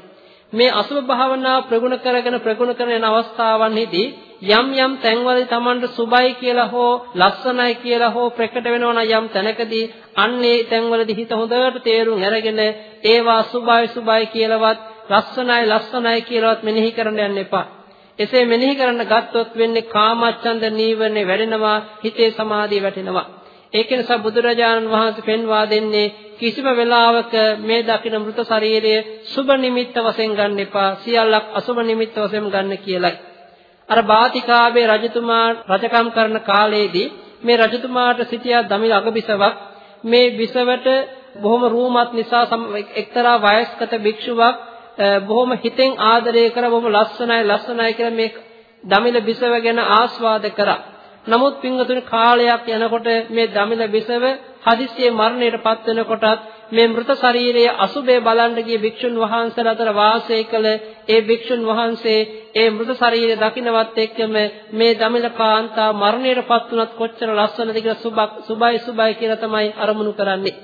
මේ අසුභ භාවනාව ප්‍රගුණ කරගෙන ප්‍රගුණ කරන අවස්ථාවන්හිදී යම් යම් තැන්වල තමන්ට සුබයි කියලා හෝ ලස්සනයි කියලා හෝ ප්‍රකට වෙනවා යම් තැනකදී අන්නේ තැන්වලදී හිත හොඳට තේරුම් අරගෙන ඒවා සුබයි සුබයි කියලාවත් ලස්සනයි ලස්සනයි කියලාවත් මෙනෙහි කරන්න යන්න එපා. එසේ මෙනෙහි කරන්න ගත්තොත් වෙන්නේ කාමච්ඡන්ද නීවරණේ වැඩෙනවා හිතේ සමාධිය වැටෙනවා. ඒක නිසා බුදුරජාණන් වහන්සේ පෙන්වා දෙන්නේ කිසිම වෙලාවක මේ දකින මృత ශරීරය සුබ නිමිත්ත වශයෙන් ගන්න එපා සියල්ලක් අසුබ නිමිත්ත වශයෙන් ගන්න කියලයි. අර බාතිකාවේ රජතුමා රජකම් කරන කාලයේදී මේ රජතුමාට සිටියා දමිල අගබිසවක්. මේ බිසවට බොහොම රූමත් නිසා එක්තරා වයස්ගත භික්ෂුවක් බොහොම හිතෙන් ආදරය කර බොහොම ලස්සනයි ලස්සනයි කියලා මේ දමිල බිසව ගැන ආස්වාද කරා. නමුත් පින්වතුනි කාලයක් යනකොට මේ දමිල බිසව හදිස්සියේ මරණයට පත් වෙනකොටත් මේ මృత ශරීරයේ අසුබේ බලන්න ගිය භික්ෂුන් වහන්සේලා අතර වාසය කළ ඒ භික්ෂුන් වහන්සේ ඒ මృత ශරීරය දකින්නවත් එක්කම මේ දමිල කාන්තා මරණයට පත් වුණත් කොච්චර ලස්සනද කියලා සුබයි සුබයි කියලා තමයි අරමුණු කරන්නේ.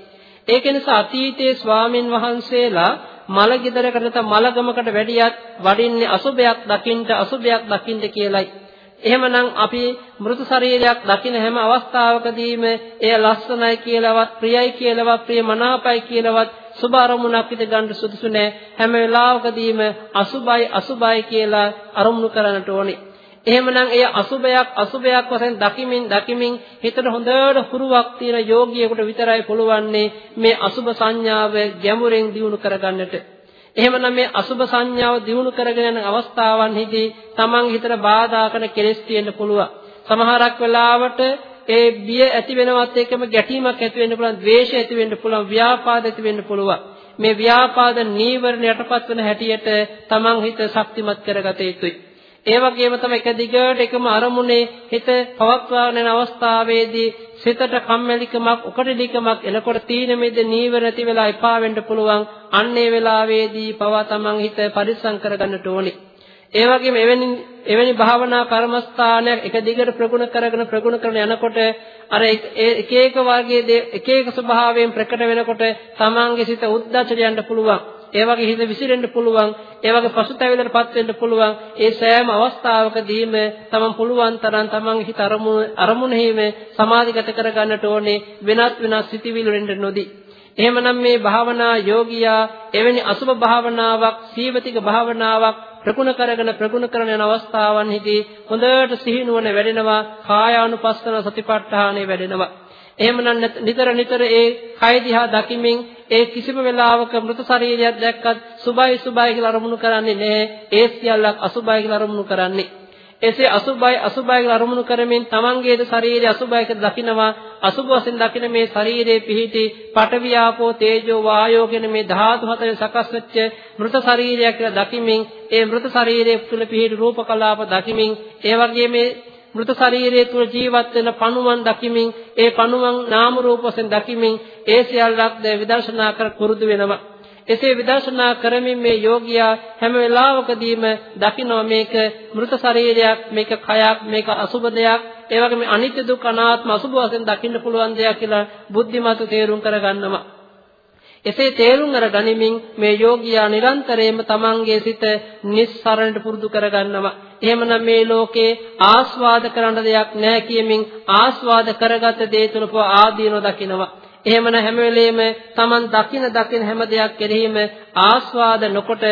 ඒක නිසා අතීතයේ ස්වාමින් වහන්සේලා මල ගෙදරකට නැත්නම් මලගමකට වැඩියත් වඩින්නේ අසුබයක් දකින්න අසුබයක් දකින්න කියලයි. එහෙමනම් අපි මෘත ශරීරයක් දකින හැම අවස්ථාවකදීම එය ලස්සනයි කියලාවත් ප්‍රියයි කියලාවත් ප්‍රිය මනාපයි කියලාවත් සුබ අරමුණක් විදිහට ගන්න සුදුසු නෑ හැම වෙලාවකදීම අසුබයි අසුබයි කියලා අරමුණු කරන්නට ඕනේ එහෙමනම් එය අසුබයක් අසුබයක් වශයෙන් දකිමින් දකිමින් හිතට හොඳට හුරුවක් තියෙන යෝගියෙකුට විතරයි පුළුවන්නේ මේ අසුබ සංඥාව ගැඹුරෙන් දියුණු කරගන්නට එහෙමනම් මේ අසුබ සංඥාව දිනු කරගෙන යන අවස්ථාවන්හිදී Taman හිතට බාධා කරන කෙලෙස් තියෙන්න පුළුවන්. සමහරක් වෙලාවට ඒ බිය ඇති වෙනවත් එක්කම ගැටීමක් ඇති වෙන්න පුළුවන්, ද්වේෂය ඇති වෙන්න පුළුවන්, ව්‍යාපාද ඇති වෙන්න පුළුවන්. මේ ව්‍යාපාද නීවරණ යටපත් වෙන හැටියට Taman හිත ශක්තිමත් කරගත යුතුයි. ඒ වගේම තමයි එක දිගට එකම අරමුණේ හිත පවත්වාගෙන යන අවස්ථාවේදී සිතට කම්මැලිකමක් උකටලිකමක් එනකොට තීන මිද නීවර නැති වෙලා එපා වෙන්න පුළුවන්. අන්න ඒ වෙලාවේදී පවා තමන් හිත පරිස්සම් කරගන්නට ඕනේ. ඒ වගේම එවැනි එවැනි භාවනා කර්මස්ථානයක් එක දිගට ප්‍රගුණ කරගෙන ප්‍රගුණ කරන යනකොට අර එක එක වර්ගයේ එක එක ස්වභාවයෙන් ප්‍රකට වෙනකොට තමන්ගේ සිත උද්දච්චයට යන්න පුළුවන්. ඒ වගේ හිත විසිරෙන්න පුළුවන් ඒ වගේ පසුතැවිල්ලටපත් වෙන්න පුළුවන් ඒ සෑම අවස්ථාවකදීම තමන් පුළුවන් තරම් තමන්ගේ හිත අරමුණ අරමුණෙහිම සමාධිගත කරගන්නට ඕනේ වෙනත් වෙනත් සිතිවිලි වලින් නොදී. එහෙමනම් මේ භාවනා යෝගියා එවැනි අසුභ භාවනාවක් සීවතික භාවනාවක් ප්‍රගුණ කරගෙන ප්‍රගුණ කරන යන අවස්ථාවන්හිදී හොඳට සිහිනුවන වැඩෙනවා කායානුපස්සන සතිපට්ඨානෙ වැඩෙනවා. එහෙමනම් නිතර නිතර ඒ කය දිහා දකිමින් ඒ කිසිම වෙලාවක මృత ශරීරයක් දැක්කත් සුභයි සුභයි කියලා අරමුණු කරන්නේ නැහැ. ඒ සියල්ලක් අසුභයි කියලා අරමුණු කරන්නේ. එසේ අසුභයි අසුභයි කියලා අරමුණු කරමින් තමන්ගේද ශරීරය අසුභයි කියලා දකිනවා අසුභ වශයෙන් දකින මේ ශරීරයේ පිහිටි පඨවි ආපෝ තේජෝ වායෝ කියන මේ ධාතු හතර සකස් වෙච්ච මృత ශරීරය කියලා දකිමින් ඒ මృత ශරීරයේ තුල පිහිටි රූප කලාප දකිමින් ඒ වගේ මේ මృత ශරීරයේ තුල ජීවත් වෙන පණුවන් දකිමින් ඒ පණුවන් නාම රූප වශයෙන් දකිමින් ඒ සියල්ලක් ද විදර්ශනා කර පුරුදු වෙනවා. එසේ විදර්ශනා කරමින් මේ යෝගියා හැම වෙලාවකදීම දකිනවා මේක මృత ශරීරයක් මේක කයක් මේක අසුබ දෙයක්. ඒ වගේම අනිත්‍ය දුක්ඛ අනාත්ම අසුබ වශයෙන් දකින්න පුළුවන් දෙයක් කියලා බුද්ධිමත් තේරුම් කරගන්නවා. එසේ තේරුම් අර ගනිමින් මේ යෝගියා නිරන්තරයෙන්ම තමන්ගේ සිත නිස්සරණට පුරුදු කරගන්නවා. එහෙමනම් මේ ලෝකේ ආස්වාද කරන්න දෙයක් නැහැ කියමින් ආස්වාද කරගත දේ තුල ආදීනව දකිනවා. එහෙමන හැම වෙලෙම Taman දකින දකින හැම දෙයක් කෙරෙහිම ආස්වාද නොකොට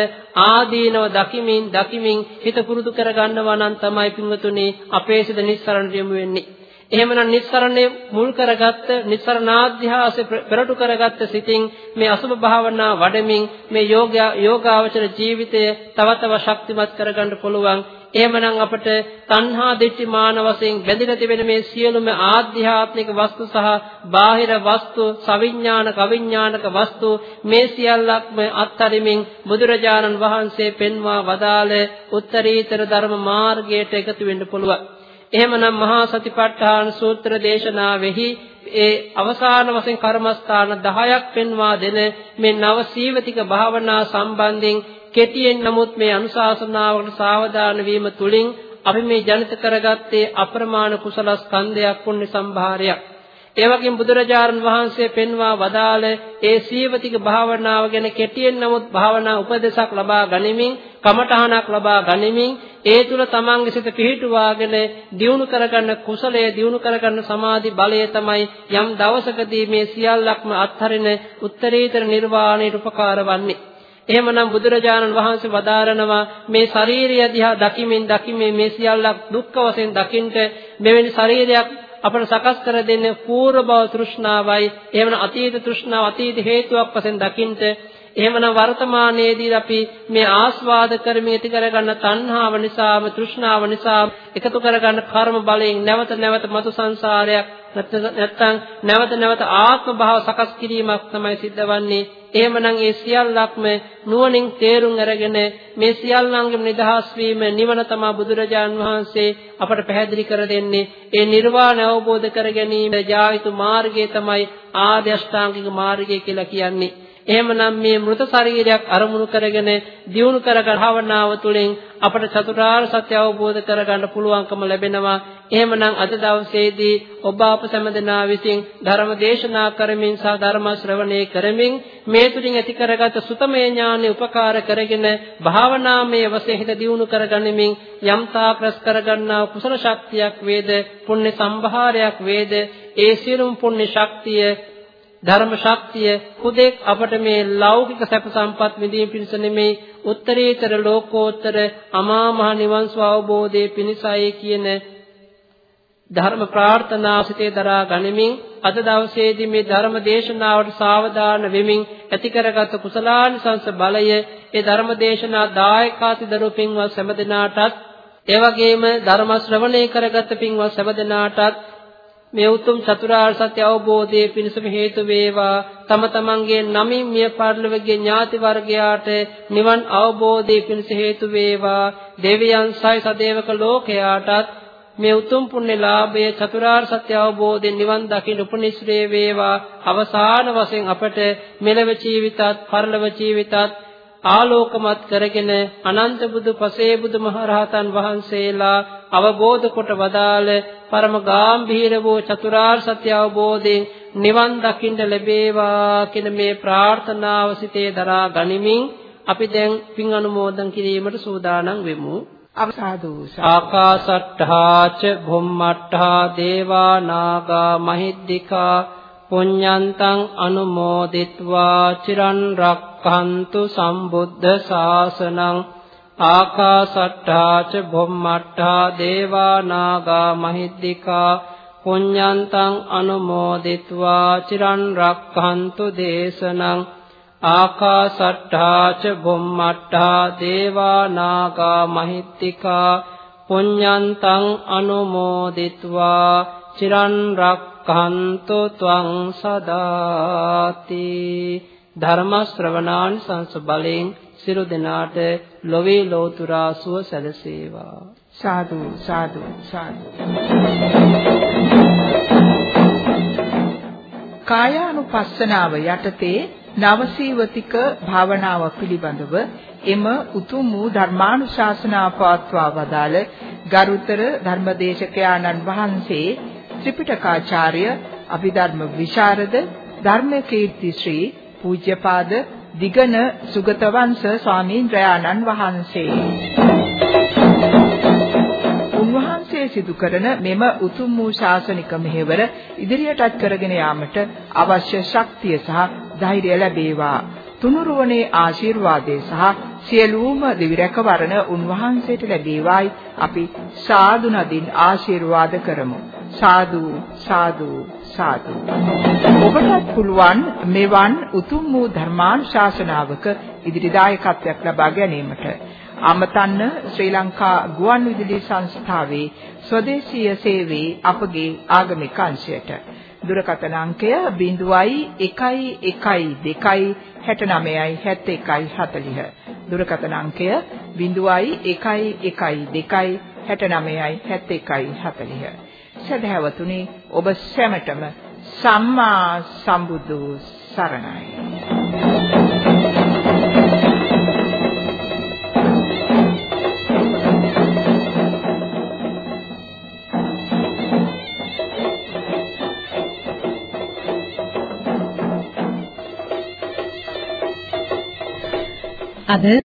ආදීනව දකිමින් දකිමින් හිත පුරුදු කරගන්නවා නම් තමයි පින්වතුනි අපේ සිත නිස්සරණට යොමු වෙන්නේ. එහෙමනම් නිස්සරණය මුල් කරගත්ත නිස්සරණාධ්‍යාසය පෙරටු කරගත්ත සිතින් මේ අසුභ භාවනා වඩමින් මේ යෝග යෝගාවචර ජීවිතය තව තව ශක්තිමත් කරගන්න පුළුවන් එහෙමනම් අපට තණ්හා දිට්ඨි මාන වශයෙන් බැඳිලා තිබෙන මේ සියලුම ආධ්‍යාත්මික වස්තු සහ බාහිර වස්තු සවිඥානික අවිඥානික වස්තු මේ සියල්ලක්ම අත්හරිමින් බුදුරජාණන් වහන්සේ පෙන්වා වදාළ උත්තරීතර ධර්ම මාර්ගයට එකතු වෙන්න පුළුවන්. එහෙමනම් මහා සතිපට්ඨාන සූත්‍ර දේශනාවෙහි ඒ අවසාන වශයෙන් කර්මස්ථාන 10ක් පෙන්වා දෙන මේ නව සීවතික භාවනා සම්බන්ධයෙන් කෙටියෙන් නමුත් මේ අනුශාසනාවකට සාවධාන වීම තුලින් අපි මේ ජනිත කරගත්තේ අප්‍රමාණ කුසල ස්කන්ධයක් පුණ්‍ය සම්භාරයක්. ඒ වගේම බුදුරජාණන් වහන්සේ පෙන්වා වදාළ ඒ සීවතික භාවනාව ගැන කෙටියෙන් නමුත් භාවනා උපදේශක් ලබා ගනිමින් කමඨහනක් ලබා ගනිමින් ඒ තුල තමන්ගේ සිත පිහිටුවාගෙන දියුණු කරගන්න කුසලයේ දියුණු කරගන්න සමාධි බලය තමයි යම් දවසකදී මේ සියල්ලක්ම අත්හරින උත්තරීතර නිර්වාණයට උපකාර වන්නේ. එහෙමනම් බුදුරජාණන් වහන්සේ වදාරනවා මේ ශාරීරිය දිහා දකිමින් දකිමින් මේ සියල්ලක් දුක්ඛ වශයෙන් දකින්ට මෙවැනි ශරීරයක් අපට සකස් කර දෙන්නේ පූර්ව භව තෘෂ්ණාවයි. එහෙමනම් අතීත තෘෂ්ණාව අතීත හේතුවක් වශයෙන් දකින්ට එහෙමනම් වර්තමානයේදී අපි මේ ආස්වාද කරමින් ඇති කරගන්න තණ්හාව නිසාම තෘෂ්ණාව නිසා එකතු කරගන්න කර්ම බලයෙන් නැවත නැවත මතු සංසාරයක් නැත්තම් නැවත නැවත ආත්ම භාව සකස් කිරීමක් තමයි සිද්ධවන්නේ එහෙමනම් ඒ සියල්ලක්ම නුවණින් තේරුම් අරගෙන මේ සියල්ලංගෙම නිදහස් වීම නිවන තමයි බුදුරජාන් වහන්සේ අපට පැහැදිලි කර දෙන්නේ. ඒ නිර්වාණය අවබෝධ කර ගැනීම ජායුතු මාර්ගය තමයි ආර්ය අෂ්ටාංගික මාර්ගය කියලා කියන්නේ. එහෙමනම් මේ මృత ශරීරයක් අරමුණු කරගෙන දියුණු කරගන්න භාවනාව තුළින් අපට චතුරාර්ය සත්‍ය අවබෝධ කරගන්න පුළුවන්කම ලැබෙනවා. එහෙමනම් අද දවසේදී ඔබ අප සැමදෙනා විසින් ධර්ම දේශනා කරමින් සහ ධර්ම ශ්‍රවණය කරමින් මේ තුලින් ඇති කරගත් සුතමේ ඥානෙ උපකාර කරගෙන භාවනාමය වශයෙන් හිත දියුණු කරගනිමින් යම් තාක් රස කරගන්නා කුසල ශක්තියක් වේද පුණ්‍ය සම්භාරයක් වේද ඒ සියලුම පුණ්‍ය ශක්තිය ධර්ම ශක්තිය හුදෙක් අපට මේ ලෞකික සැප සම්පත් විඳීම පිණිස නෙමෙයි උත්තරීතර ලෝකෝත්තර අමා මහ නිවන් ස්වභෝධයේ පිණිසයි කියන ධර්ම ප්‍රාර්ථනා සිතේ දරා ගනිමින් අද දවසේදී මේ ධර්ම දේශනාවට සාවධාන වෙමින් ඇති කරගත් කුසලානිසංස බලය ඒ ධර්ම දේශනා දායකාති දරු පින්වත් සෑම ඒ වගේම ධර්ම ශ්‍රවණය කරගත් පින්වත් සෑම මේ උතුම් චතුරාර්ය සත්‍ය අවබෝධයේ පිණසම හේතු වේවා. තම තමන්ගේ නමින් මිය පරලොවගේ ඥාති වර්ගයාට නිවන් අවබෝධයේ පිණස හේතු වේවා. දෙවියන් සයි සදේවක ලෝකයාටත් මේ උතුම් පුණ්‍ය ලාභය චතුරාර්ය සත්‍ය අවබෝධයෙන් නිවන් දකින්න උපනිශ්‍රේ වේවා. අවසාන වශයෙන් අපට මෙලව ජීවිතත් පරලොව ජීවිතත් ආලෝකමත් කරගෙන අනන්ත බුදු පසේ බුදු මහරහතන් වහන්සේලා අවබෝධ කොට වදාළ පරම ගාම්භීර වූ චතුරාර්ය සත්‍ය අවබෝධයෙන් නිවන් දකින්න ලැබේවා කියන මේ ප්‍රාර්ථනාව සිතේ දරා ගනිමින් අපි දැන් පින් අනුමෝදන් කිරීමට සූදානම් වෙමු. අවසාදු ආකාසට්ඨා ච භුම්මට්ඨා දේවා නාග මහිද්దికා පුඤ්ඤන්තං අනුමෝදිත්වා චිරන් රක්ඛන්තු සම්බුද්ධ ශාසනං ආකාසට්ඨා ච භොම්මට්ඨා දේවා නාග මහිද්దికා පුඤ්ඤන්තං අනුමෝදිත්වා චිරන් රක්ඛන්තු දේශනං ආකාසට්ඨා ච භොම්මට්ඨා දේවා නාග මහිද්దికා පුඤ්ඤන්තං අනුමෝදිත්වා චිරන් රක් රක්ඛන්තු ත්වං සදාති। ධර්ම ශ්‍රවණාන් සංස බලෙන් සිරු දෙනාට ලොවේ ලෝතුරා සුව සැලසේවා। සාදු සාදු සාදු। කායානුපස්සනාව යටතේ නවසීවතික භාවනාව පිළිබඳව එම උතුම් වූ ධර්මානුශාසනා පවත්වා වදාළ ගරුතර ධර්මදේශකයාණන් වහන්සේ ත්‍රිපිටකාචාර්ය අභිධර්ම විශාරද ධර්මකීර්ති ශ්‍රී පූජ්‍යපාද දිගන සුගතවංශ ස්වාමීන්ද්‍රයාණන් වහන්සේ. උන්වහන්සේ සිදු කරන මෙම උතුම් වූ ශාසනික මෙහෙවර ඉදිරියටත් කරගෙන යාමට අවශ්‍ය ශක්තිය සහ ධෛර්යය ලැබේවා. තුනුරුවනේ ආශිර්වාදේ සහ සියලුම දිවි රැකවරණ උන්වහන්සේට ලැබේවායි අපි සාදු නදින් ආශිර්වාද කරමු. සාදු සාදු සාදු. ඔබටත් පුළුවන් මෙවන් උතුම් වූ ධර්මානුශාසනාවක ඉදිරි දායකත්වයක් ලබා ගැනීමට. අමතන්න ශ්‍රී ලංකා ගුවන්විදුලි සංස්ථාවේ ස්වදේශීය සේවයේ අපගේ ආගමික අංශයට. දුරකථන අංකය 0112 69යි 71යි 40 දුරකථන අංකය 0112 69යි 71යි 40 සදහැවතුනි ඔබ සැමටම සම්මා සම්බුදු සරණයි. අද